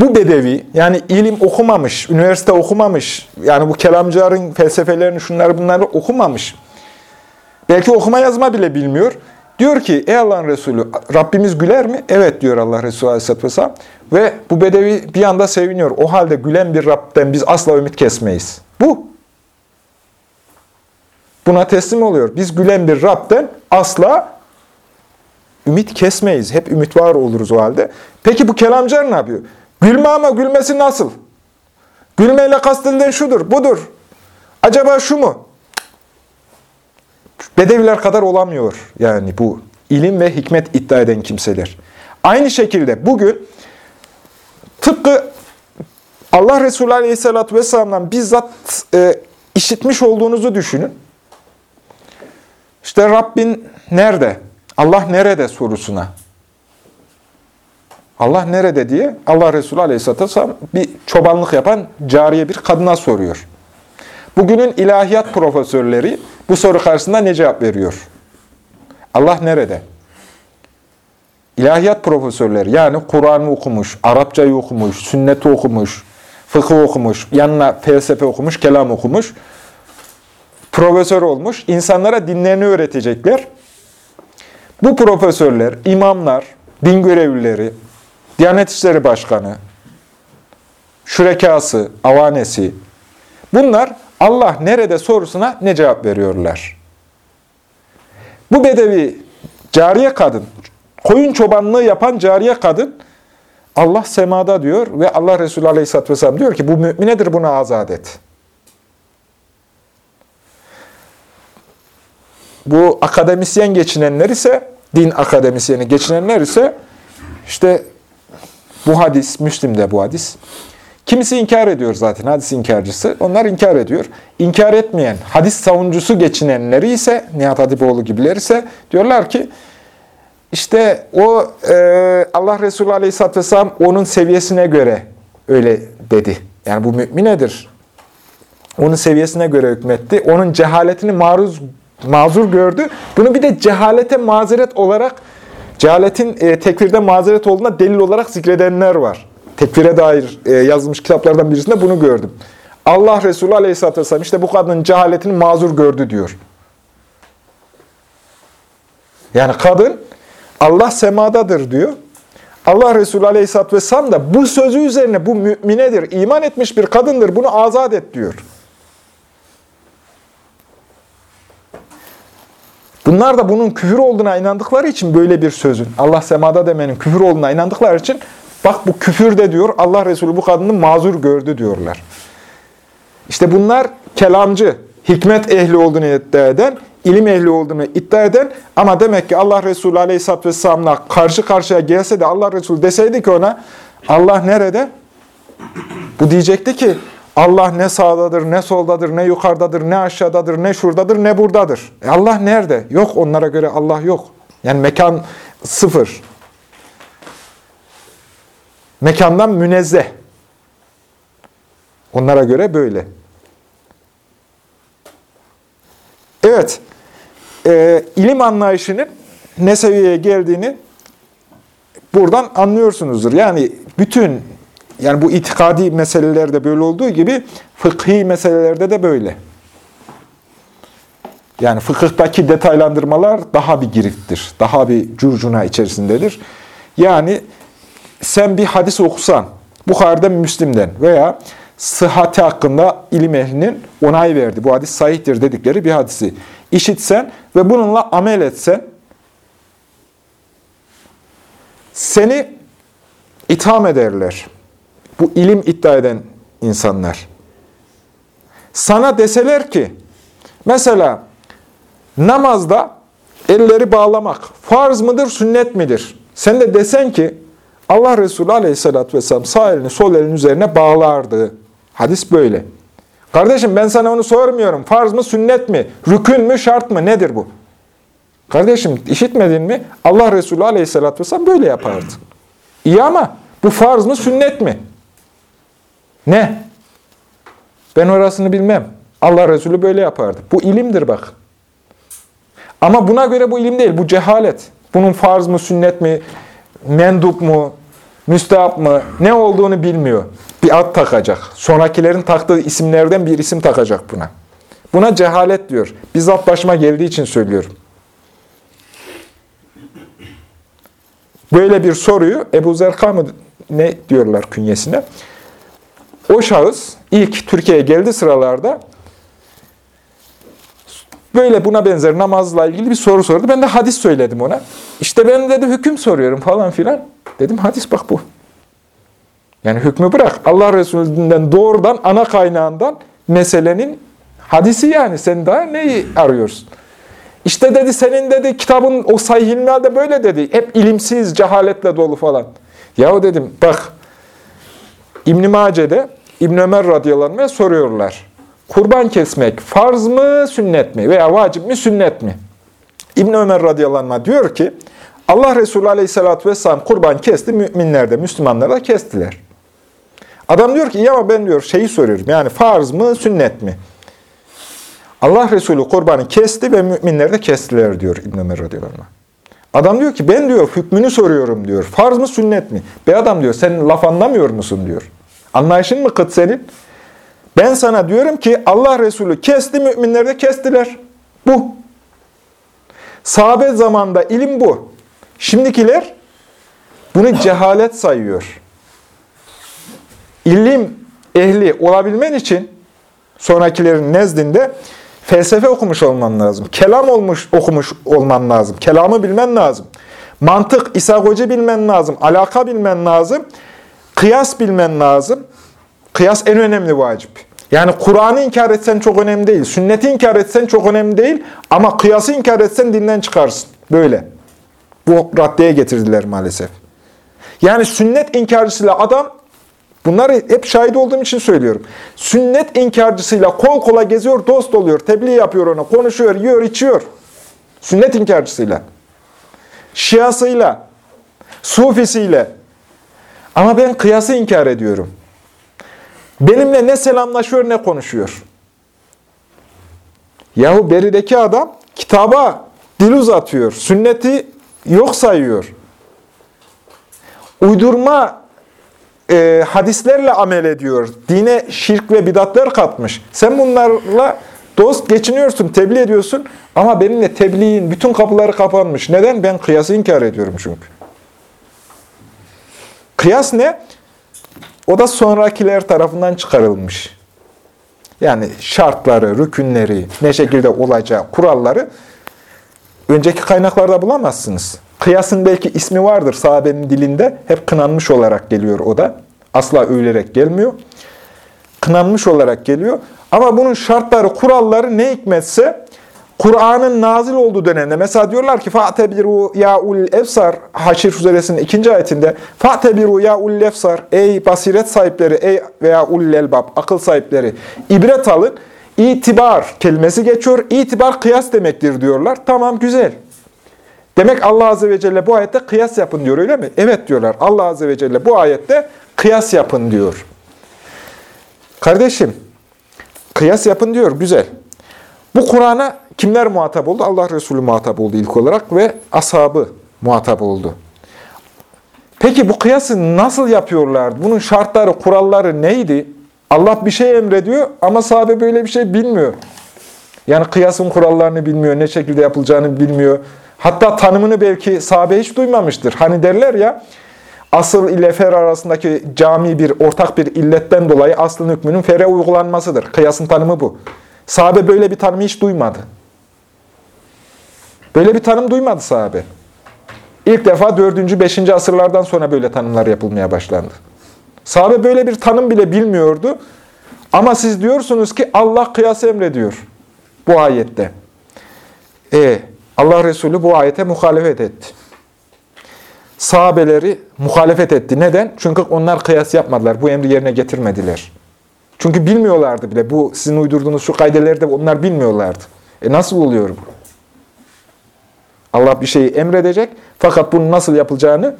Bu bedevi, yani ilim okumamış, üniversite okumamış, yani bu kelamcıların felsefelerini, şunları bunları okumamış. Belki okuma yazma bile bilmiyor. Diyor ki, ey Allah'ın Resulü, Rabbimiz güler mi? Evet diyor Allah Resulü Aleyhisselatü Vesselam. Ve bu bedevi bir anda seviniyor. O halde gülen bir Rab'den biz asla ümit kesmeyiz. Bu. Buna teslim oluyor. Biz gülen bir Rab'den asla ümit kesmeyiz. Hep ümit var oluruz o halde. Peki bu kelamcılar ne yapıyor? Gülme ama gülmesi nasıl? Gülmeyle kastedilen şudur, budur. Acaba şu mu? Bedeviler kadar olamıyor yani bu ilim ve hikmet iddia eden kimseler. Aynı şekilde bugün tıpkı Allah Resulü Aleyhisselatü Vesselam'dan bizzat e, işitmiş olduğunuzu düşünün. işte Rabbin nerede? Allah nerede sorusuna. Allah nerede diye Allah Resulü Aleyhisselatü Vesselam bir çobanlık yapan cariye bir kadına soruyor. Bugünün ilahiyat profesörleri bu soru karşısında ne cevap veriyor? Allah nerede? İlahiyat profesörleri yani Kur'an'ı okumuş, Arapçayı okumuş, sünneti okumuş, fıkıh okumuş, yanına felsefe okumuş, kelam okumuş, profesör olmuş, insanlara dinlerini öğretecekler. Bu profesörler, imamlar, din görevlileri, Diyanet İşleri Başkanı, şürekası, avanesi, bunlar Allah nerede sorusuna ne cevap veriyorlar? Bu bedevi cariye kadın, koyun çobanlığı yapan cariye kadın, Allah semada diyor ve Allah Resulü Aleyhisselatü Vesselam diyor ki bu müminedir buna azat et. Bu akademisyen geçinenler ise, din akademisyeni geçinenler ise işte bu hadis, Müslim'de bu hadis. Kimisi inkar ediyor zaten hadis inkarcısı. Onlar inkar ediyor. İnkar etmeyen, hadis savuncusu geçinenleri ise, Nihat Hatipoğlu gibiler ise diyorlar ki, işte o e, Allah Resulü Aleyhisselatü Vesselam onun seviyesine göre öyle dedi. Yani bu müminedir. Onun seviyesine göre hükmetti. Onun cehaletini maruz, mazur gördü. Bunu bir de cehalete mazeret olarak Cehaletin e, tekfirde mazeret olduğuna delil olarak zikredenler var. Tekfire dair e, yazılmış kitaplardan birisinde bunu gördüm. Allah Resulü Aleyhisselatü Vesselam işte bu kadının cehaletini mazur gördü diyor. Yani kadın Allah semadadır diyor. Allah Resulü Aleyhisselatü Vesselam da bu sözü üzerine bu müminedir, iman etmiş bir kadındır, bunu azat et diyor. Bunlar da bunun küfür olduğuna inandıkları için böyle bir sözün, Allah semada demenin küfür olduğuna inandıkları için bak bu küfür de diyor, Allah Resulü bu kadını mazur gördü diyorlar. İşte bunlar kelamcı, hikmet ehli olduğunu iddia eden, ilim ehli olduğunu iddia eden ama demek ki Allah Resulü Aleyhisselatü Vesselam'la karşı karşıya gelse de Allah Resulü deseydi ki ona Allah nerede? Bu diyecekti ki Allah ne sağdadır, ne soldadır, ne yukarıdadır, ne aşağıdadır, ne şuradadır, ne buradadır. E Allah nerede? Yok onlara göre Allah yok. Yani mekan sıfır. Mekandan münezzeh. Onlara göre böyle. Evet, e, ilim anlayışının ne seviyeye geldiğini buradan anlıyorsunuzdur. Yani bütün yani bu itikadi meselelerde böyle olduğu gibi fıkhi meselelerde de böyle. Yani fıkıhtaki detaylandırmalar daha bir giriftir. Daha bir curcuna içerisindedir. Yani sen bir hadis okusan, Bukhari'den, Müslim'den veya sıhhati hakkında ilim ehlinin onay verdi. Bu hadis sahihtir dedikleri bir hadisi işitsen ve bununla amel etsen, seni itham ederler. Bu ilim iddia eden insanlar. Sana deseler ki, mesela namazda elleri bağlamak farz mıdır, sünnet midir? Sen de desen ki, Allah Resulü aleyhissalatü vesselam sağ elini sol elin üzerine bağlardı. Hadis böyle. Kardeşim ben sana onu sormuyorum. Farz mı, sünnet mi? Rükün mü, şart mı? Nedir bu? Kardeşim işitmedin mi? Allah Resulü aleyhissalatü vesselam böyle yapardı. İyi ama bu farz mı, sünnet mi? Ne? Ben orasını bilmem. Allah Resulü böyle yapardı. Bu ilimdir bak. Ama buna göre bu ilim değil, bu cehalet. Bunun farz mı, sünnet mi, mendup mu, müstehap mı, ne olduğunu bilmiyor. Bir ad takacak. Sonrakilerin taktığı isimlerden bir isim takacak buna. Buna cehalet diyor. Bizzat başıma geldiği için söylüyorum. Böyle bir soruyu Ebu Zerka mı ne diyorlar künyesine? O şahıs ilk Türkiye'ye geldi sıralarda böyle buna benzer namazla ilgili bir soru sordu. Ben de hadis söyledim ona. İşte ben dedi hüküm soruyorum falan filan. Dedim hadis bak bu. Yani hükmü bırak. Allah Resulü'nden doğrudan ana kaynağından meselenin hadisi yani. Sen daha neyi arıyorsun? İşte dedi senin dedi kitabın o de böyle dedi. Hep ilimsiz, cehaletle dolu falan. Yahu dedim bak İbn-i Mace'de İbn Ömer radıyallahu soruyorlar. Kurban kesmek farz mı, sünnet mi? Veya vacip mi, sünnet mi? İbn Ömer radıyallahu diyor ki, Allah Resulü aleyhissalatü vesselam kurban kesti, müminler de, Müslümanlar da kestiler. Adam diyor ki, ya ben diyor şeyi soruyorum, yani farz mı, sünnet mi? Allah Resulü kurbanı kesti ve müminler de kestiler diyor İbn Ömer radıyallahu. Adam diyor ki, ben diyor hükmünü soruyorum diyor, farz mı, sünnet mi? Be adam diyor, sen laf anlamıyor musun diyor. Anlayışın mı kıt senin? Ben sana diyorum ki Allah Resulü kesti, müminler de kestiler. Bu. Sahabe zamanında ilim bu. Şimdikiler bunu cehalet sayıyor. İlim ehli olabilmen için sonrakilerin nezdinde felsefe okumuş olman lazım. Kelam olmuş okumuş olman lazım. Kelamı bilmen lazım. Mantık, isagoji bilmen lazım. Alaka bilmen lazım. Kıyas bilmen lazım. Kıyas en önemli vacip. Yani Kur'an'ı inkar etsen çok önemli değil. Sünneti inkar etsen çok önemli değil. Ama kıyası inkar etsen dinden çıkarsın. Böyle. Bu raddeye getirdiler maalesef. Yani sünnet inkarcısıyla adam, bunları hep şahit olduğum için söylüyorum. Sünnet inkarcısıyla kol kola geziyor, dost oluyor, tebliğ yapıyor ona, konuşuyor, yiyor, içiyor. Sünnet inkarcısıyla. Şiasıyla, Sufisiyle. Ama ben kıyası inkar ediyorum. Benimle ne selamlaşıyor ne konuşuyor. Yahu berideki adam kitaba dil uzatıyor. Sünneti yok sayıyor. Uydurma e, hadislerle amel ediyor. Dine şirk ve bidatlar katmış. Sen bunlarla dost geçiniyorsun, tebliğ ediyorsun. Ama benimle tebliğin bütün kapıları kapanmış. Neden? Ben kıyası inkar ediyorum çünkü. Kıyas ne? O da sonrakiler tarafından çıkarılmış. Yani şartları, rükünleri, ne şekilde olacağı, kuralları önceki kaynaklarda bulamazsınız. Kıyasın belki ismi vardır sahabenin dilinde. Hep kınanmış olarak geliyor o da. Asla övülerek gelmiyor. Kınanmış olarak geliyor. Ama bunun şartları, kuralları ne hikmetse Kur'an'ın nazil olduğu dönemde mesela diyorlar ki Fa'tebiru ya ul efsar Haşir suresinin ikinci ayetinde Fa'tebiru ya ul efsar ey basiret sahipleri ey veya ul elbab akıl sahipleri ibret alın. İtibar kelimesi geçiyor. İtibar kıyas demektir diyorlar. Tamam güzel. Demek Allah Azze ve Celle bu ayette kıyas yapın diyor öyle mi? Evet diyorlar. Allah Azze ve Celle bu ayette kıyas yapın diyor. Kardeşim kıyas yapın diyor güzel. Bu Kur'an'a kimler muhatap oldu? Allah Resulü muhatap oldu ilk olarak ve ashabı muhatap oldu. Peki bu kıyası nasıl yapıyorlardı? Bunun şartları, kuralları neydi? Allah bir şey emrediyor ama sahabe böyle bir şey bilmiyor. Yani kıyasın kurallarını bilmiyor, ne şekilde yapılacağını bilmiyor. Hatta tanımını belki sahabe hiç duymamıştır. Hani derler ya, asıl ile fer arasındaki cami bir, ortak bir illetten dolayı aslın hükmünün fere uygulanmasıdır. Kıyasın tanımı bu. Sahabe böyle bir tanımı hiç duymadı. Böyle bir tanım duymadı sahabe. İlk defa 4. 5. asırlardan sonra böyle tanımlar yapılmaya başlandı. Sahabe böyle bir tanım bile bilmiyordu. Ama siz diyorsunuz ki Allah kıyas emrediyor bu ayette. E, Allah Resulü bu ayete muhalefet etti. Sahabeleri muhalefet etti. Neden? Çünkü onlar kıyas yapmadılar. Bu emri yerine getirmediler. Çünkü bilmiyorlardı bile. Bu sizin uydurduğunuz şu kaydeleri de onlar bilmiyorlardı. E nasıl oluyor bu? Allah bir şeyi emredecek fakat bunun nasıl yapılacağını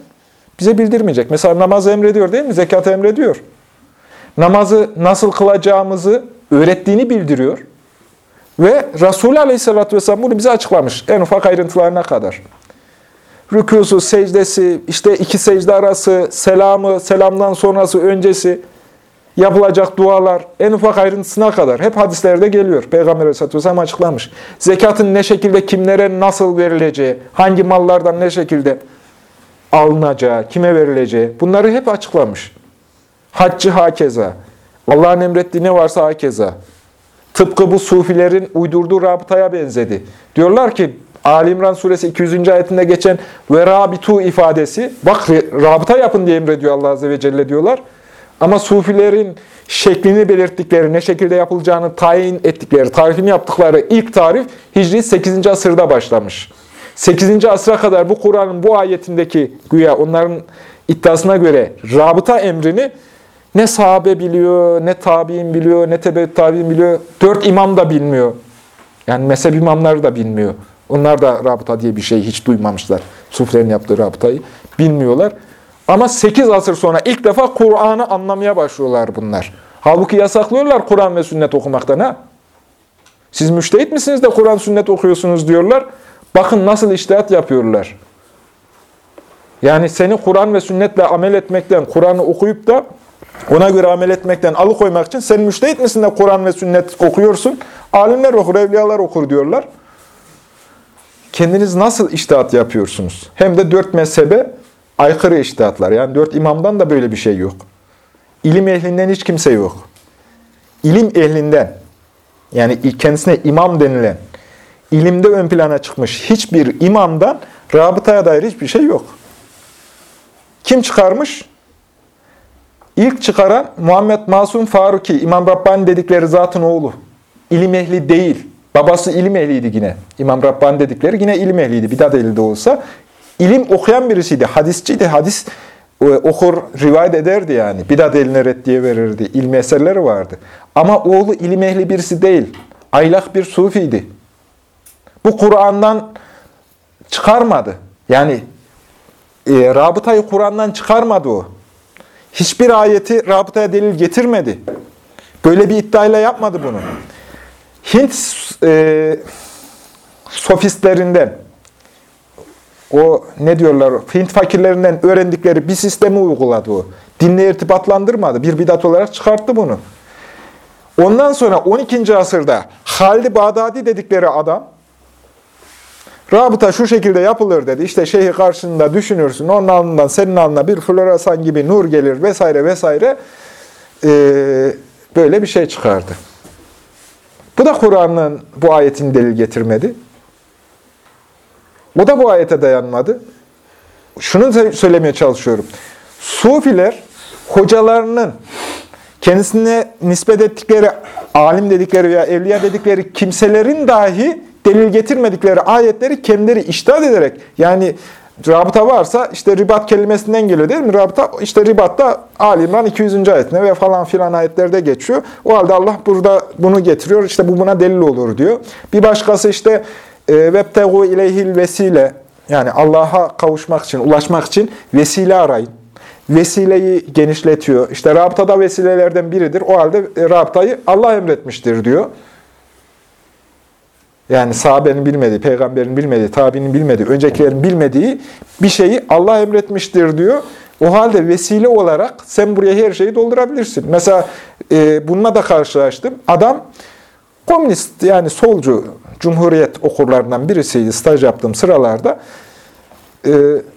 bize bildirmeyecek. Mesela namazı emrediyor değil mi? Zekatı emrediyor. Namazı nasıl kılacağımızı öğrettiğini bildiriyor. Ve Resulü Aleyhisselatü Vesselam bunu bize açıklamış. En ufak ayrıntılarına kadar. Rükusu, secdesi, işte iki secde arası, selamı, selamdan sonrası, öncesi, yapılacak dualar, en ufak ayrıntısına kadar hep hadislerde geliyor. Peygamber Aleyhisselatü Vesselam açıklamış. Zekatın ne şekilde, kimlere nasıl verileceği, hangi mallardan ne şekilde alınacağı, kime verileceği bunları hep açıklamış. Haccı hakeza. Allah'ın emrettiği ne varsa hakeza. Tıpkı bu sufilerin uydurduğu rabıtaya benzedi. Diyorlar ki Ali İmran suresi 200. ayetinde geçen ve rabitu ifadesi, bak rabıta yapın diye emrediyor Allah Azze ve Celle diyorlar. Ama sufilerin şeklini belirttikleri, ne şekilde yapılacağını tayin ettikleri, tarifini yaptıkları ilk tarif Hicri 8. asırda başlamış. 8. asra kadar bu Kur'an'ın bu ayetindeki güya onların iddiasına göre rabıta emrini ne sahabe biliyor, ne tabi'in biliyor, ne tebe tabi'in biliyor. Dört imam da bilmiyor. Yani mezhep imamları da bilmiyor. Onlar da rabıta diye bir şey hiç duymamışlar. Sufilerin yaptığı rabıtayı bilmiyorlar. Ama 8 asır sonra ilk defa Kur'an'ı anlamaya başlıyorlar bunlar. Halbuki yasaklıyorlar Kur'an ve sünnet okumaktan ha. Siz müştehit misiniz de Kur'an sünnet okuyorsunuz diyorlar. Bakın nasıl iştihat yapıyorlar. Yani seni Kur'an ve sünnetle amel etmekten, Kur'an'ı okuyup da ona göre amel etmekten alıkoymak için sen müştehit misin de Kur'an ve sünnet okuyorsun? Alimler okur, evliyalar okur diyorlar. Kendiniz nasıl iştihat yapıyorsunuz? Hem de dört mezhebe aykırı iştihatlar. Yani dört imamdan da böyle bir şey yok. İlim ehlinden hiç kimse yok. İlim ehlinden, yani kendisine imam denilen, ilimde ön plana çıkmış hiçbir imamdan rabıtaya dair hiçbir şey yok. Kim çıkarmış? İlk çıkaran Muhammed Masum Faruki, İmam Rabbani dedikleri zatın oğlu. İlim ehli değil. Babası ilim ehliydi yine. İmam Rabbani dedikleri yine ilim ehliydi. Bidat ehli de olsa. İlim okuyan birisiydi. Hadisçiydi. Hadis e, okur, rivayet ederdi yani. Bidat eline reddiye verirdi. İlmi eserleri vardı. Ama oğlu ilim ehli birisi değil. Aylak bir sufiydi. Bu Kur'an'dan çıkarmadı. Yani e, rabıtayı Kur'an'dan çıkarmadı o. Hiçbir ayeti rabıtaya delil getirmedi. Böyle bir iddiayla yapmadı bunu. Hint e, sofistlerinden, o ne diyorlar, Hint fakirlerinden öğrendikleri bir sistemi uyguladı o. Dinle irtibatlandırmadı. Bir bidat olarak çıkarttı bunu. Ondan sonra 12. asırda Halid Bağdadi dedikleri adam, Rabıta şu şekilde yapılır dedi. İşte şeyhi karşında düşünürsün. Onun alnından senin alnına bir floresan gibi nur gelir vesaire vesaire. Ee, böyle bir şey çıkardı. Bu da Kur'an'ın bu ayetin delil getirmedi. O da bu ayete dayanmadı. Şunu söylemeye çalışıyorum. Sufiler hocalarının kendisine nispet ettikleri alim dedikleri veya evliya dedikleri kimselerin dahi delil getirmedikleri ayetleri kendileri iştahat ederek yani rabıta varsa işte ribat kelimesinden geliyor değil mi? Rabıta işte ribatta Ali İmran 200. ayetine ve falan filan ayetlerde geçiyor. O halde Allah burada bunu getiriyor. İşte bu buna delil olur diyor. Bir başkası işte وَبْتَغُوا اِلَيْهِ vesile yani Allah'a kavuşmak için, ulaşmak için vesile arayın. Vesileyi genişletiyor. İşte rabıta da vesilelerden biridir. O halde rabıtayı Allah emretmiştir diyor. Yani sahabenin bilmediği, peygamberin bilmediği, tabinin bilmediği, öncekilerin bilmediği bir şeyi Allah emretmiştir diyor. O halde vesile olarak sen buraya her şeyi doldurabilirsin. Mesela e, bununla da karşılaştım. Adam komünist yani solcu Cumhuriyet okurlarından birisiydi staj yaptığım sıralarda. E,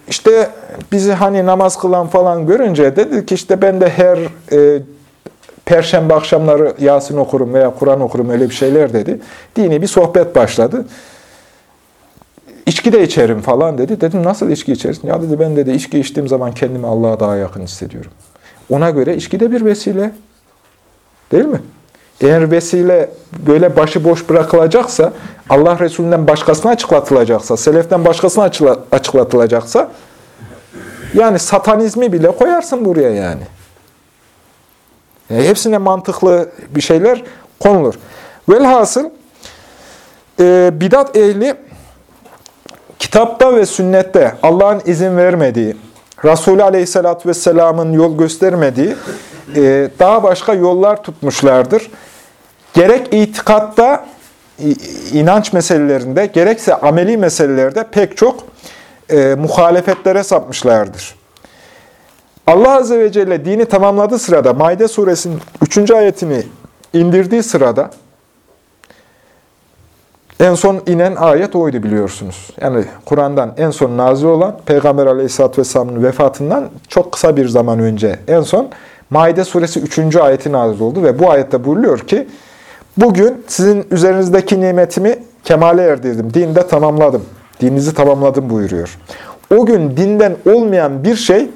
işte bizi hani namaz kılan falan görünce dedi ki işte ben de her e, Perşembe akşamları Yasin okurum veya Kur'an okurum öyle bir şeyler dedi. Dini bir sohbet başladı. İçki de içerim falan dedi. Dedim nasıl içki içersin? Ya dedi ben dedi içki içtiğim zaman kendimi Allah'a daha yakın hissediyorum. Ona göre içki de bir vesile. Değil mi? Eğer vesile böyle başıboş bırakılacaksa, Allah Resulü'nden başkasına açıklatılacaksa, seleften başkasına açıklatılacaksa, yani satanizmi bile koyarsın buraya yani. Yani hepsine mantıklı bir şeyler konulur. Velhasıl e, bidat ehli kitapta ve sünnette Allah'ın izin vermediği, Resulü Aleyhisselatü Vesselam'ın yol göstermediği e, daha başka yollar tutmuşlardır. Gerek itikatta, inanç meselelerinde, gerekse ameli meselelerde pek çok e, muhalefetlere sapmışlardır. Allah Azze ve Celle dini tamamladığı sırada, Maide suresinin 3. ayetini indirdiği sırada, en son inen ayet oydu biliyorsunuz. Yani Kur'an'dan en son nazil olan Peygamber Aleyhisselatü Vesselam'ın vefatından çok kısa bir zaman önce en son Maide suresi 3. ayeti nazil oldu ve bu ayette buyuruyor ki Bugün sizin üzerinizdeki nimetimi kemale erdirdim, dinde tamamladım, dininizi tamamladım buyuruyor. O gün dinden olmayan bir şey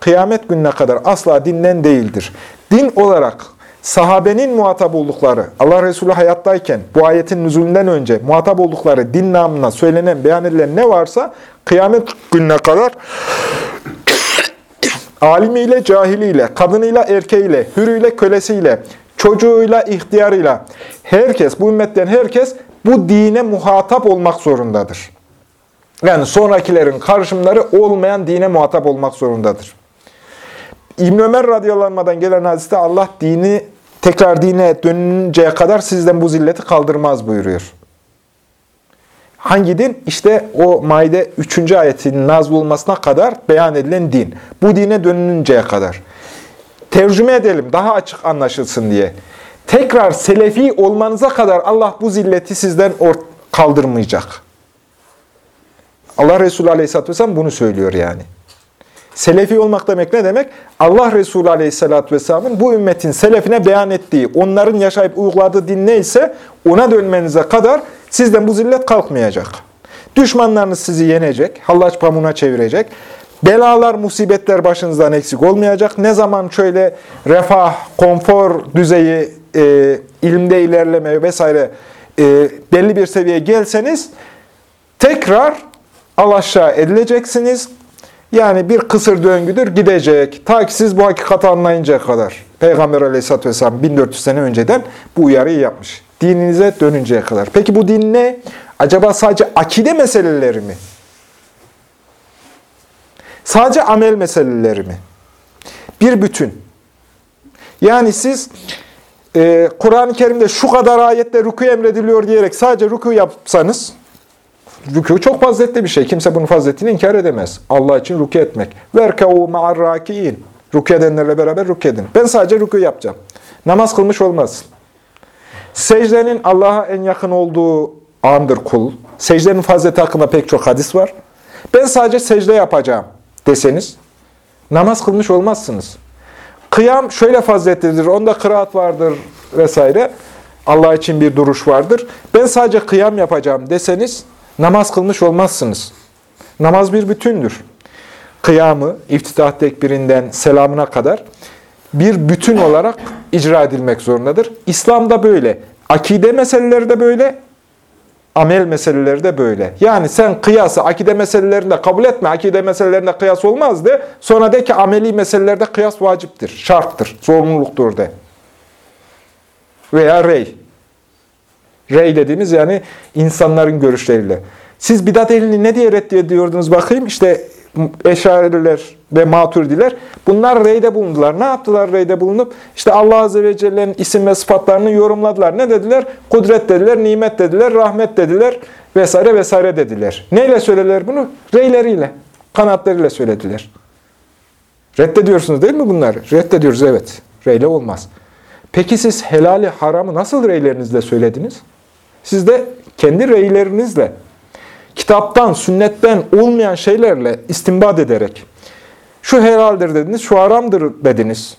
kıyamet gününe kadar asla dinden değildir. Din olarak sahabenin muhatap oldukları, Allah Resulü hayattayken bu ayetin nüzulünden önce muhatap oldukları din namına söylenen, beyan edilen ne varsa kıyamet gününe kadar <coughs> alimiyle, cahiliyle, kadınıyla, erkeğiyle, hürüyle, kölesiyle, çocuğuyla, ihtiyarıyla herkes, bu ümmetten herkes bu dine muhatap olmak zorundadır. Yani sonrakilerin karışımları olmayan dine muhatap olmak zorundadır. İbn Ömer radıyallahu gelen hadiste Allah dini tekrar dine dönünceye kadar sizden bu zilleti kaldırmaz buyuruyor. Hangi din? İşte o Maide 3. ayetinin nazl olmasına kadar beyan edilen din. Bu dine dönünceye kadar. Tercüme edelim daha açık anlaşılsın diye. Tekrar selefi olmanıza kadar Allah bu zilleti sizden kaldırmayacak. Allah Resulü Aleyhisselatü Vesselam bunu söylüyor yani. Selefi olmak demek ne demek? Allah Resulü Aleyhisselatü Vesselam'ın bu ümmetin selefine beyan ettiği, onların yaşayıp uyguladığı din neyse ona dönmenize kadar sizden bu zillet kalkmayacak. Düşmanlarınız sizi yenecek, hallaç pamuğuna çevirecek. Belalar, musibetler başınızdan eksik olmayacak. Ne zaman şöyle refah, konfor düzeyi, e, ilimde ilerleme vesaire e, belli bir seviyeye gelseniz tekrar alaşağı edileceksiniz. Yani bir kısır döngüdür gidecek. Ta ki siz bu hakikati anlayıncaya kadar. Peygamber aleyhisselatü vesselam 1400 sene önceden bu uyarıyı yapmış. Dininize dönünceye kadar. Peki bu din ne? Acaba sadece akide meseleleri mi? Sadece amel meseleleri mi? Bir bütün. Yani siz e, Kur'an-ı Kerim'de şu kadar ayette ruku emrediliyor diyerek sadece ruku yapsanız, ruku çok faziletli bir şey. Kimse bunun faziletini inkar edemez. Allah için ruku etmek. وَرْكَوْا مَعَ الرَّاكِينَ Ruku edenlerle beraber ruku edin. Ben sadece ruku yapacağım. Namaz kılmış olmaz. Secdenin Allah'a en yakın olduğu andır kul. Secdenin fazileti hakkında pek çok hadis var. Ben sadece secde yapacağım deseniz namaz kılmış olmazsınız. Kıyam şöyle faziletlidir, onda kıraat vardır vesaire. Allah için bir duruş vardır. Ben sadece kıyam yapacağım deseniz namaz kılmış olmazsınız. Namaz bir bütündür. Kıyamı, iftitah tekbirinden selamına kadar bir bütün olarak icra edilmek zorundadır. İslam'da böyle. Akide meseleleri de böyle, amel meseleleri de böyle. Yani sen kıyası akide meselelerinde kabul etme, akide meselelerinde kıyas olmaz de, sonra de ki ameli meselelerde kıyas vaciptir, şarttır, zorunluluktur de. Veya rey. Rey dediğimiz yani insanların görüşleriyle. Siz bidat elini ne diye reddediyordunuz bakayım? İşte Eşariler ve Maturidiler bunlar reyde bulundular. Ne yaptılar reyde bulunup? İşte Allah Azze ve Celle'nin isim ve sıfatlarını yorumladılar. Ne dediler? Kudret dediler, nimet dediler, rahmet dediler vesaire vesaire dediler. Neyle söylediler bunu? Reyleriyle, kanatlarıyla söylediler. Reddediyorsunuz değil mi bunları? Reddediyoruz evet. Reyle olmaz. Peki siz helali haramı nasıl reylerinizle söylediniz? Siz de kendi reylerinizle kitaptan, sünnetten olmayan şeylerle istinbat ederek şu helaldir dediniz, şu haramdır dediniz.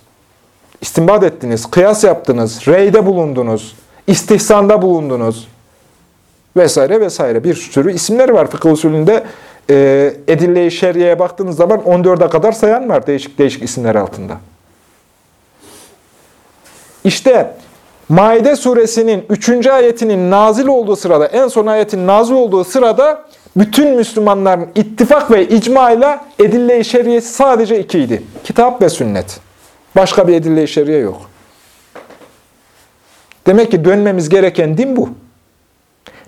İstinbat ettiniz, kıyas yaptınız, reyde bulundunuz, istihsanda bulundunuz vesaire vesaire. Bir sürü isimler var fıkıh usulünde. E, Edille-i Şeriye'ye baktığınız zaman 14'e kadar sayan var değişik değişik isimler altında. İşte Maide suresinin 3. ayetinin nazil olduğu sırada, en son ayetin nazil olduğu sırada bütün Müslümanların ittifak ve icmayla edille-i şeriyesi sadece ikiydi. Kitap ve sünnet. Başka bir edille-i şeriye yok. Demek ki dönmemiz gereken din bu.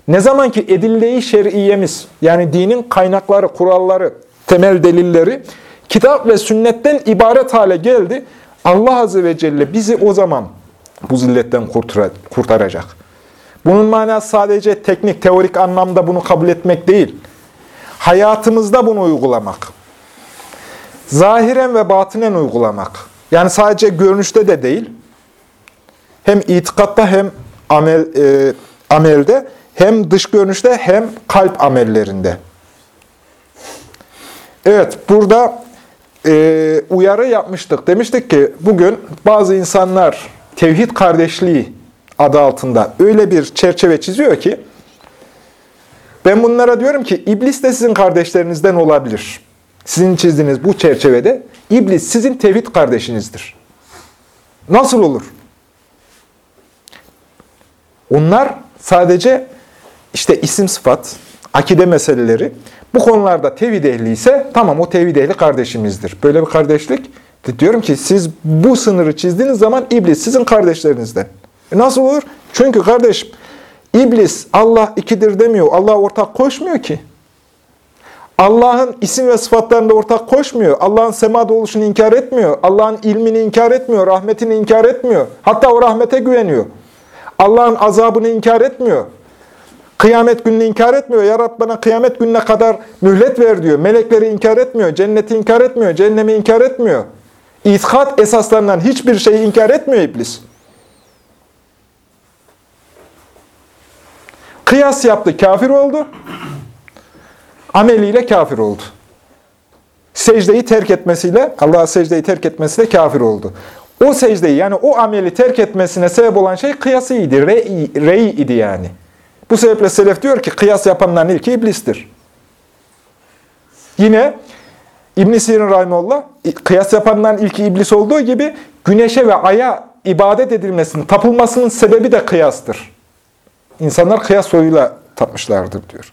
Ne zaman ki edille-i şer'iyemiz, yani dinin kaynakları, kuralları, temel delilleri, kitap ve sünnetten ibaret hale geldi, Allah Azze ve Celle bizi o zaman bu zilletten kurtaracak. Bunun manası sadece teknik, teorik anlamda bunu kabul etmek değil. Hayatımızda bunu uygulamak. Zahiren ve batinen uygulamak. Yani sadece görünüşte de değil. Hem itikatta hem amel, e, amelde, hem dış görünüşte hem kalp amellerinde. Evet, burada e, uyarı yapmıştık. Demiştik ki bugün bazı insanlar tevhid kardeşliği adı altında öyle bir çerçeve çiziyor ki, ben bunlara diyorum ki iblis de sizin kardeşlerinizden olabilir. Sizin çizdiğiniz bu çerçevede iblis sizin tevhid kardeşinizdir. Nasıl olur? Onlar sadece işte isim sıfat, akide meseleleri bu konularda tevhid ehli ise tamam o tevhid ehli kardeşimizdir. Böyle bir kardeşlik diyorum ki siz bu sınırı çizdiğiniz zaman iblis sizin kardeşlerinizden. E nasıl olur? Çünkü kardeşim İblis Allah ikidir demiyor. Allah ortak koşmuyor ki. Allah'ın isim ve sıfatlarında ortak koşmuyor. Allah'ın semada oluşunu inkar etmiyor. Allah'ın ilmini inkar etmiyor. Rahmetini inkar etmiyor. Hatta o rahmete güveniyor. Allah'ın azabını inkar etmiyor. Kıyamet gününü inkar etmiyor. Yarat bana kıyamet gününe kadar mühlet ver diyor. Melekleri inkar etmiyor. Cenneti inkar etmiyor. Cehennemi inkar etmiyor. İtikat esaslarından hiçbir şeyi inkar etmiyor iblis. Kıyas yaptı, kafir oldu. Ameliyle kafir oldu. Secdeyi terk etmesiyle, Allah'a secdeyi terk etmesiyle kafir oldu. O secdeyi yani o ameli terk etmesine sebep olan şey kıyasıydı, rey, rey idi yani. Bu sebeple selef diyor ki kıyas yapanların ilki iblistir. Yine İbn-i Sirin Rahimullah, kıyas yapanların ilki iblis olduğu gibi güneşe ve aya ibadet edilmesinin, tapılmasının sebebi de kıyastır. İnsanlar kıyas soyuyla tapmışlardır diyor.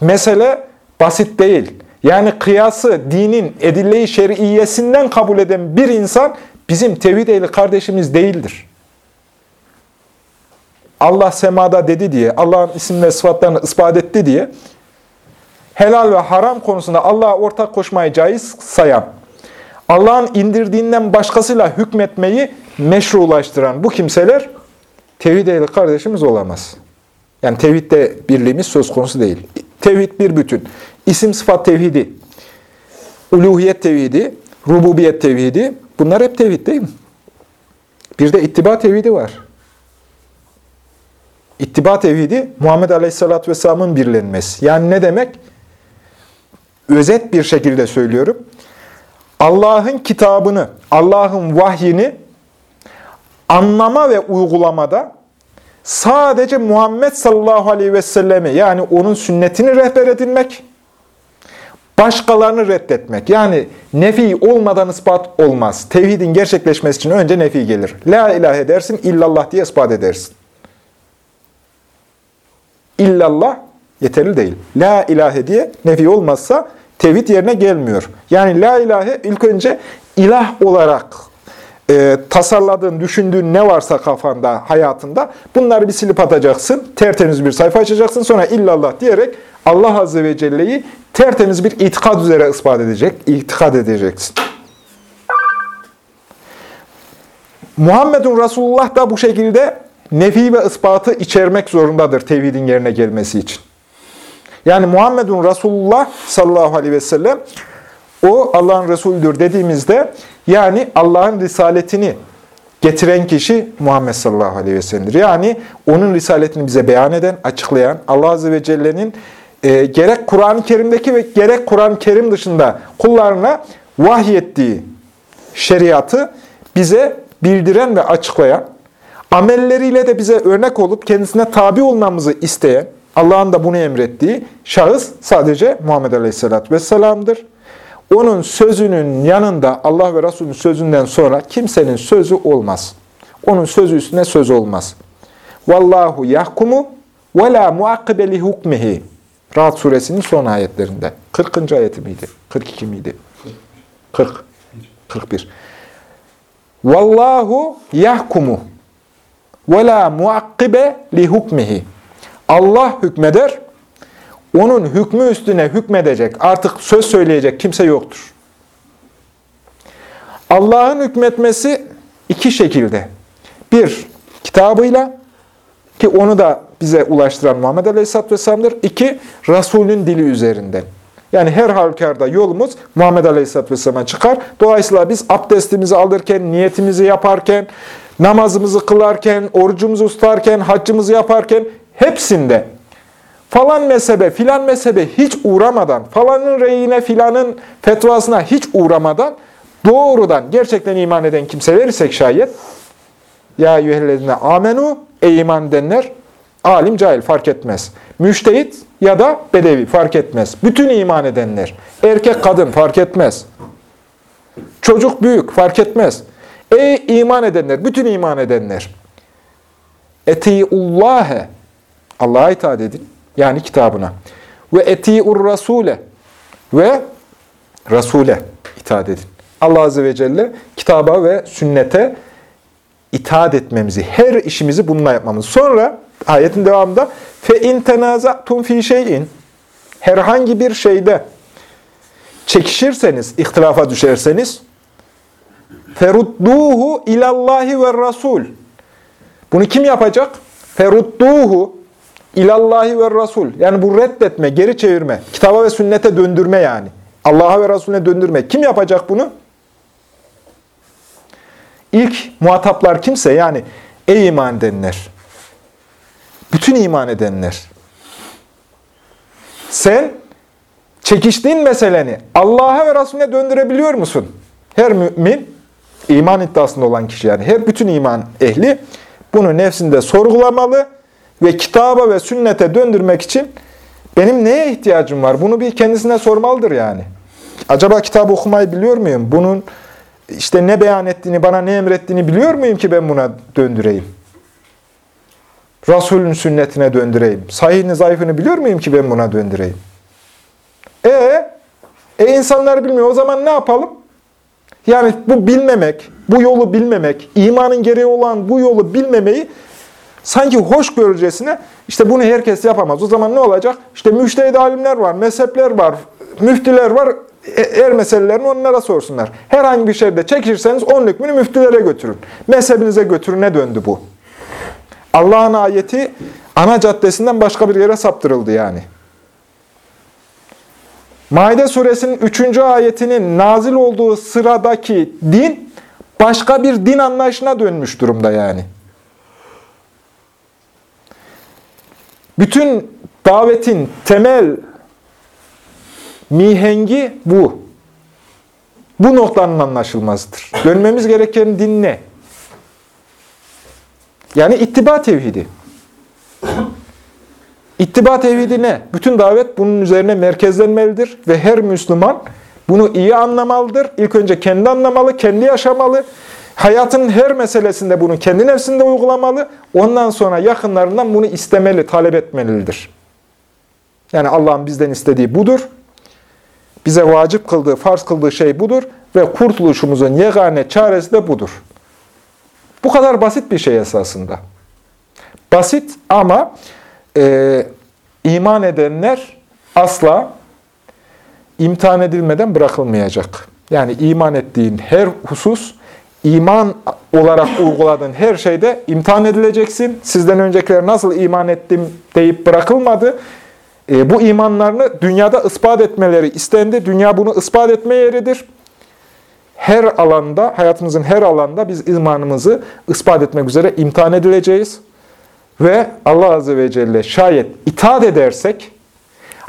Mesele basit değil. Yani kıyası dinin edille-i şer'iyesinden kabul eden bir insan bizim tevhid ehli kardeşimiz değildir. Allah semada dedi diye, Allah'ın isim ve sıfatlarını ispat etti diye helal ve haram konusunda Allah'a ortak koşmayı caiz sayan, Allah'ın indirdiğinden başkasıyla hükmetmeyi meşrulaştıran bu kimseler tevhid ehli kardeşimiz olamaz. Yani tevhidde birliğimiz söz konusu değil. Tevhid bir bütün. İsim sıfat tevhidi, uluhiyet tevhidi, rububiyet tevhidi bunlar hep tevhid değil mi? Bir de ittiba tevhidi var. İttiba tevhidi Muhammed Aleyhisselatü Vesselam'ın birlenmesi. Yani ne demek? Özet bir şekilde söylüyorum. Allah'ın kitabını, Allah'ın vahyini anlama ve uygulamada sadece Muhammed sallallahu aleyhi ve sellemi yani onun sünnetini rehber edinmek, başkalarını reddetmek. Yani nefi olmadan ispat olmaz. Tevhidin gerçekleşmesi için önce nefi gelir. La ilahe dersin, illallah diye ispat edersin. İllallah yeterli değil. La ilahe diye nefi olmazsa tevhid yerine gelmiyor. Yani la ilahe ilk önce ilah olarak e, tasarladığın, düşündüğün ne varsa kafanda, hayatında bunları bir silip atacaksın. Tertemiz bir sayfa açacaksın. Sonra illallah diyerek Allah Azze ve Celle'yi tertemiz bir itikad üzere ispat edecek, itikad edeceksin. Muhammedun Resulullah da bu şekilde nefi ve ispatı içermek zorundadır tevhidin yerine gelmesi için. Yani Muhammedun Resulullah sallallahu aleyhi ve sellem o Allah'ın Resulüdür dediğimizde yani Allah'ın risaletini getiren kişi Muhammed sallallahu aleyhi ve sellem'dir. Yani onun risaletini bize beyan eden, açıklayan Allah azze ve celle'nin e, gerek Kur'an-ı Kerim'deki ve gerek Kur'an-ı Kerim dışında kullarına vahyettiği şeriatı bize bildiren ve açıklayan, amelleriyle de bize örnek olup kendisine tabi olmamızı isteyen, Allah'ın da bunu emrettiği şahıs sadece Muhammed Aleyhisselatü Vesselam'dır. Onun sözünün yanında Allah ve Resulünün sözünden sonra kimsenin sözü olmaz. Onun sözü üstüne söz olmaz. Vallahu yahkumu ve la muakkibe li hukmihi. Rahat suresinin son ayetlerinde. 40. ayeti miydi? 42 miydi? 40. 41. Vallahu yahkumu ve la muakkibe hukmihi. Allah hükmeder, onun hükmü üstüne hükmedecek, artık söz söyleyecek kimse yoktur. Allah'ın hükmetmesi iki şekilde. Bir, kitabıyla ki onu da bize ulaştıran Muhammed Aleyhisselatü Vesselam'dır. İki, Resulün dili üzerinden. Yani her halükarda yolumuz Muhammed Aleyhisselatü Vesselam'a çıkar. Dolayısıyla biz abdestimizi alırken, niyetimizi yaparken, namazımızı kılarken, orucumuzu tutarken, haccımızı yaparken hepsinde falan mezhebe, filan mezhebe hiç uğramadan, falanın reyine, filanın fetvasına hiç uğramadan doğrudan gerçekten iman eden kimseler isek şayet ya yühellezine amenu ey iman edenler alim cahil fark etmez. Müştehit ya da bedevi fark etmez. Bütün iman edenler erkek kadın fark etmez. Çocuk büyük fark etmez. Ey iman edenler, bütün iman edenler. Etiullâhe Allah'a itaat edin. Yani kitabına. Ve eti'ur rasule ve Rasule itaat edin. Allah Azze ve Celle kitaba ve sünnete itaat etmemizi, her işimizi bununla yapmamız. Sonra ayetin devamında fe in tenaza'tum fi şey'in herhangi bir şeyde çekişirseniz, ihtilafa düşerseniz ferudduhu ilallahi ve rasul. Bunu kim yapacak? Ferudduhu ilallahi ve rasul. Yani bu reddetme, geri çevirme, kitaba ve sünnete döndürme yani. Allah'a ve Resulüne döndürme. Kim yapacak bunu? İlk muhataplar kimse yani ey iman edenler. Bütün iman edenler. Sen çekiştiğin meseleni Allah'a ve Resulüne döndürebiliyor musun? Her mümin, iman iddiasında olan kişi yani her bütün iman ehli bunu nefsinde sorgulamalı ve kitaba ve sünnete döndürmek için benim neye ihtiyacım var? Bunu bir kendisine sormalıdır yani. Acaba kitabı okumayı biliyor muyum? Bunun işte ne beyan ettiğini, bana ne emrettiğini biliyor muyum ki ben buna döndüreyim? Resulün sünnetine döndüreyim. Sahihini, zayıfını biliyor muyum ki ben buna döndüreyim? E, e insanlar bilmiyor. O zaman ne yapalım? Yani bu bilmemek, bu yolu bilmemek, imanın gereği olan bu yolu bilmemeyi sanki hoş görücesine işte bunu herkes yapamaz. O zaman ne olacak? İşte müştehid alimler var, mezhepler var, müftüler var. Er meselelerini onlara sorsunlar. Herhangi bir şeyde çekişirseniz on hükmünü müftülere götürün. Mezhebinize götürün. Ne döndü bu? Allah'ın ayeti ana caddesinden başka bir yere saptırıldı yani. Maide suresinin 3. ayetinin nazil olduğu sıradaki din başka bir din anlayışına dönmüş durumda yani. Bütün davetin temel mihengi bu. Bu noktanın anlaşılmazdır. Dönmemiz gereken din ne? Yani ittiba tevhidi. İttiba tevhidi ne? Bütün davet bunun üzerine merkezlenmelidir ve her Müslüman bunu iyi anlamalıdır. İlk önce kendi anlamalı, kendi yaşamalı. Hayatın her meselesinde bunu kendi nefsinde uygulamalı. Ondan sonra yakınlarından bunu istemeli, talep etmelidir. Yani Allah'ın bizden istediği budur. Bize vacip kıldığı, farz kıldığı şey budur. Ve kurtuluşumuzun yegane çaresi de budur. Bu kadar basit bir şey esasında. Basit ama e, iman edenler asla imtihan edilmeden bırakılmayacak. Yani iman ettiğin her husus, iman olarak uyguladığın her şeyde imtihan edileceksin. Sizden öncekiler nasıl iman ettim deyip bırakılmadı. E, bu imanlarını dünyada ispat etmeleri istendi. Dünya bunu ispat etme yeridir. Her alanda, hayatımızın her alanda biz imanımızı ispat etmek üzere imtihan edileceğiz. Ve Allah Azze ve Celle şayet itaat edersek,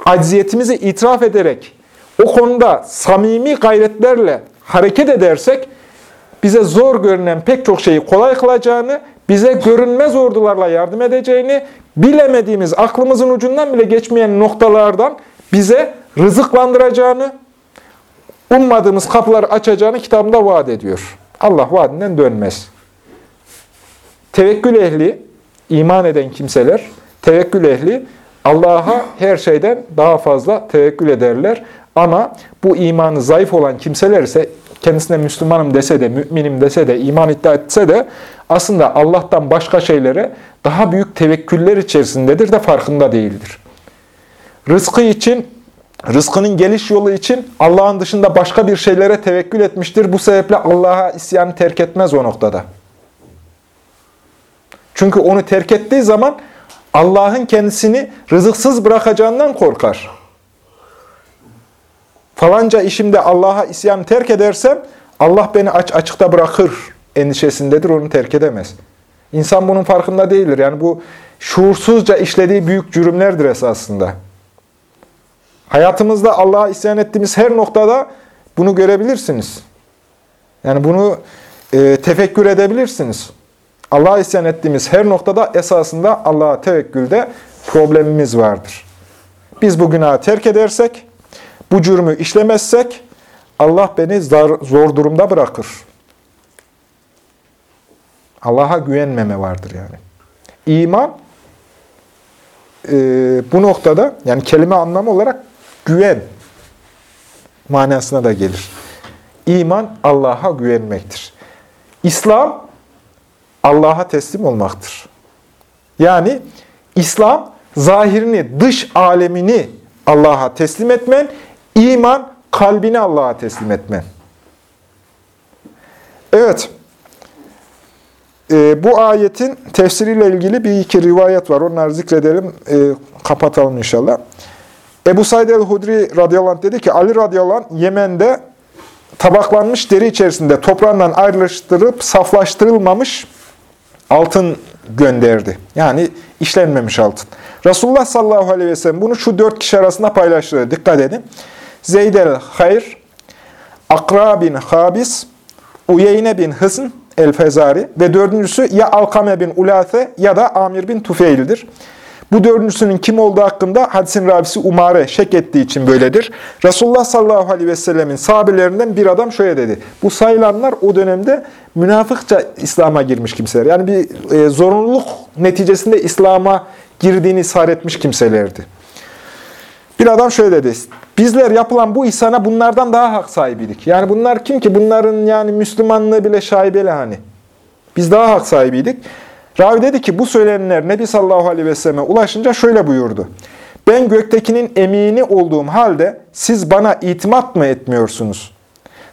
acziyetimizi itiraf ederek, o konuda samimi gayretlerle hareket edersek, bize zor görünen pek çok şeyi kolay kılacağını, bize görünmez ordularla yardım edeceğini, bilemediğimiz, aklımızın ucundan bile geçmeyen noktalardan bize rızıklandıracağını, ummadığımız kapıları açacağını kitabında vaat ediyor. Allah vaadinden dönmez. Tevekkül ehli, iman eden kimseler, tevekkül ehli, Allah'a her şeyden daha fazla tevekkül ederler. Ama bu imanı zayıf olan kimseler ise kendisine Müslümanım dese de, müminim dese de, iman iddia etse de aslında Allah'tan başka şeylere daha büyük tevekküller içerisindedir de farkında değildir. Rızkı için, rızkının geliş yolu için Allah'ın dışında başka bir şeylere tevekkül etmiştir. Bu sebeple Allah'a isyanı terk etmez o noktada. Çünkü onu terk ettiği zaman Allah'ın kendisini rızıksız bırakacağından korkar. Falanca işimde Allah'a isyan terk edersem Allah beni aç açıkta bırakır endişesindedir, onu terk edemez. İnsan bunun farkında değildir. Yani bu şuursuzca işlediği büyük cürümlerdir esasında. Hayatımızda Allah'a isyan ettiğimiz her noktada bunu görebilirsiniz. Yani bunu e, tefekkür edebilirsiniz. Allah'a isyan ettiğimiz her noktada esasında Allah'a tevekkülde problemimiz vardır. Biz bu günahı terk edersek, bu cürmü işlemezsek Allah beni zor durumda bırakır. Allah'a güvenmeme vardır yani. İman e, bu noktada yani kelime anlamı olarak güven manasına da gelir. İman Allah'a güvenmektir. İslam Allah'a teslim olmaktır. Yani İslam zahirini, dış alemini Allah'a teslim etmen, iman kalbini Allah'a teslim etmen. Evet. Ee, bu ayetin tefsiriyle ilgili bir iki rivayet var. Onları zikredelim, e, kapatalım inşallah. Ebu Said el-Hudri radıyallahu anh dedi ki, Ali radıyallahu anh Yemen'de tabaklanmış deri içerisinde toprağından ayrıştırıp saflaştırılmamış altın gönderdi. Yani işlenmemiş altın. Resulullah sallallahu aleyhi ve sellem bunu şu dört kişi arasında paylaştırdı. Dikkat edin. Zeyd el-Hayr, Akra bin Habis, Uyeyne bin Hısn el-Fezari ve dördüncüsü ya Alkame bin Ulase ya da Amir bin Tufeil'dir. Bu dördüncüsünün kim olduğu hakkında hadisin rabisi Umare şek ettiği için böyledir. Resulullah sallallahu aleyhi ve sellemin sahabelerinden bir adam şöyle dedi. Bu sayılanlar o dönemde münafıkça İslam'a girmiş kimseler. Yani bir e, zorunluluk neticesinde İslam'a girdiğini etmiş kimselerdi. Bir adam şöyle dedi. Bizler yapılan bu ihsana bunlardan daha hak sahibiydik. Yani bunlar kim ki? Bunların yani Müslümanlığı bile şaibeli hani. Biz daha hak sahibiydik. Ravi dedi ki bu söylenenler Nebi sallallahu aleyhi ve selleme ulaşınca şöyle buyurdu. Ben göktekinin emini olduğum halde siz bana itimat mı etmiyorsunuz?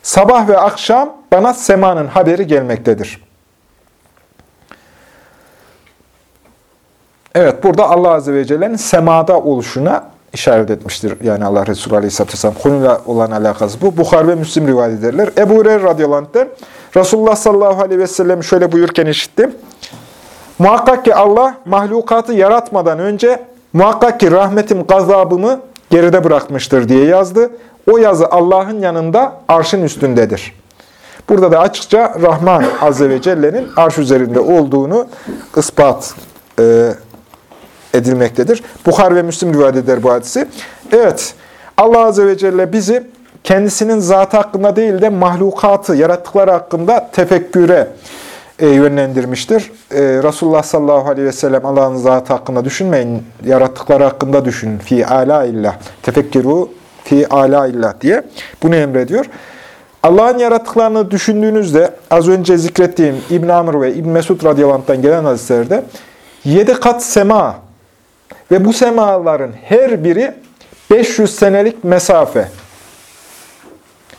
Sabah ve akşam bana semanın haberi gelmektedir. Evet burada Allah Azze ve Celle'nin semada oluşuna işaret etmiştir. Yani Allah Resulü Aleyhisselatü Vesselam konuyla olan alakası bu. Bukhar ve Müslim rivayet ederler. Ebu Hureyre radıyallahu anh'ten Resulullah sallallahu aleyhi ve sellem şöyle buyurken işittim. Muhakkak ki Allah mahlukatı yaratmadan önce muhakkak ki rahmetim gazabımı geride bırakmıştır diye yazdı. O yazı Allah'ın yanında arşın üstündedir. Burada da açıkça Rahman Azze ve Celle'nin arş üzerinde olduğunu ispat e, edilmektedir. Bukhar ve Müslim rivayet eder bu hadisi. Evet, Allah Azze ve Celle bizi kendisinin zatı hakkında değil de mahlukatı, yarattıkları hakkında tefekküre e, yönlendirmiştir. E, Resulullah sallallahu aleyhi ve sellem Allah'ın zatı hakkında düşünmeyin, yarattıkları hakkında düşünün. Fi ala illah. Tefekkiru fi ala illah diye bunu emrediyor. Allah'ın yarattıklarını düşündüğünüzde az önce zikrettiğim İbn Amr ve İbn Mesud radıyallahu gelen hadislerde yedi kat sema ve bu semaların her biri 500 senelik mesafe.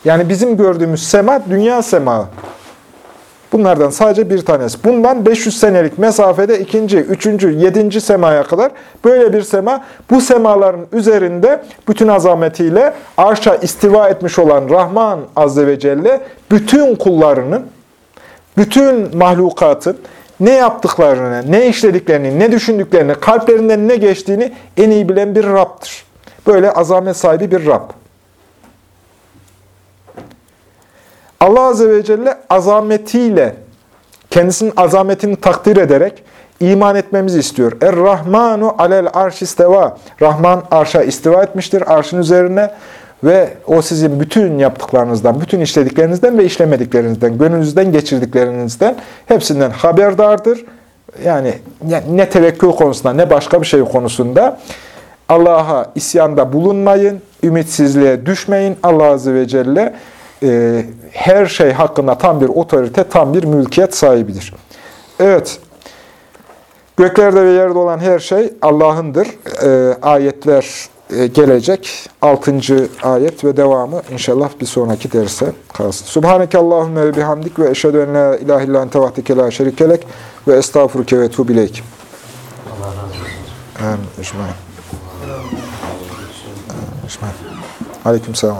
Yani bizim gördüğümüz sema dünya semağı. Bunlardan sadece bir tanesi. Bundan 500 senelik mesafede ikinci, üçüncü, yedinci semaya kadar böyle bir sema. Bu semaların üzerinde bütün azametiyle arşa istiva etmiş olan Rahman Azze ve Celle bütün kullarının, bütün mahlukatın ne yaptıklarını, ne işlediklerini, ne düşündüklerini, kalplerinden ne geçtiğini en iyi bilen bir Rab'dır. Böyle azamet sahibi bir Rab. Allah Azze ve Celle azametiyle, kendisinin azametini takdir ederek iman etmemizi istiyor. Er-Rahmanu alel arş isteva. Rahman arşa istiva etmiştir, arşın üzerine ve o sizin bütün yaptıklarınızdan, bütün işlediklerinizden ve işlemediklerinizden, gönlünüzden geçirdiklerinizden hepsinden haberdardır. Yani ne tevekkül konusunda ne başka bir şey konusunda Allah'a isyanda bulunmayın, ümitsizliğe düşmeyin. Allah Azze ve Celle e, her şey hakkında tam bir otorite, tam bir mülkiyet sahibidir. Evet, göklerde ve yerde olan her şey Allah'ındır. E, ayetler gelecek. Altıncı ayet ve devamı inşallah bir sonraki derse kalsın. Subhaneke Allahümme ve bihamdik ve eşhedü en la ilahe illa ente la şerikelek ve estağfuruke ve tuğbileyk. Allah razı olsun. Amin. Ecmaîn. Ecmaîn. Aleyküm selam.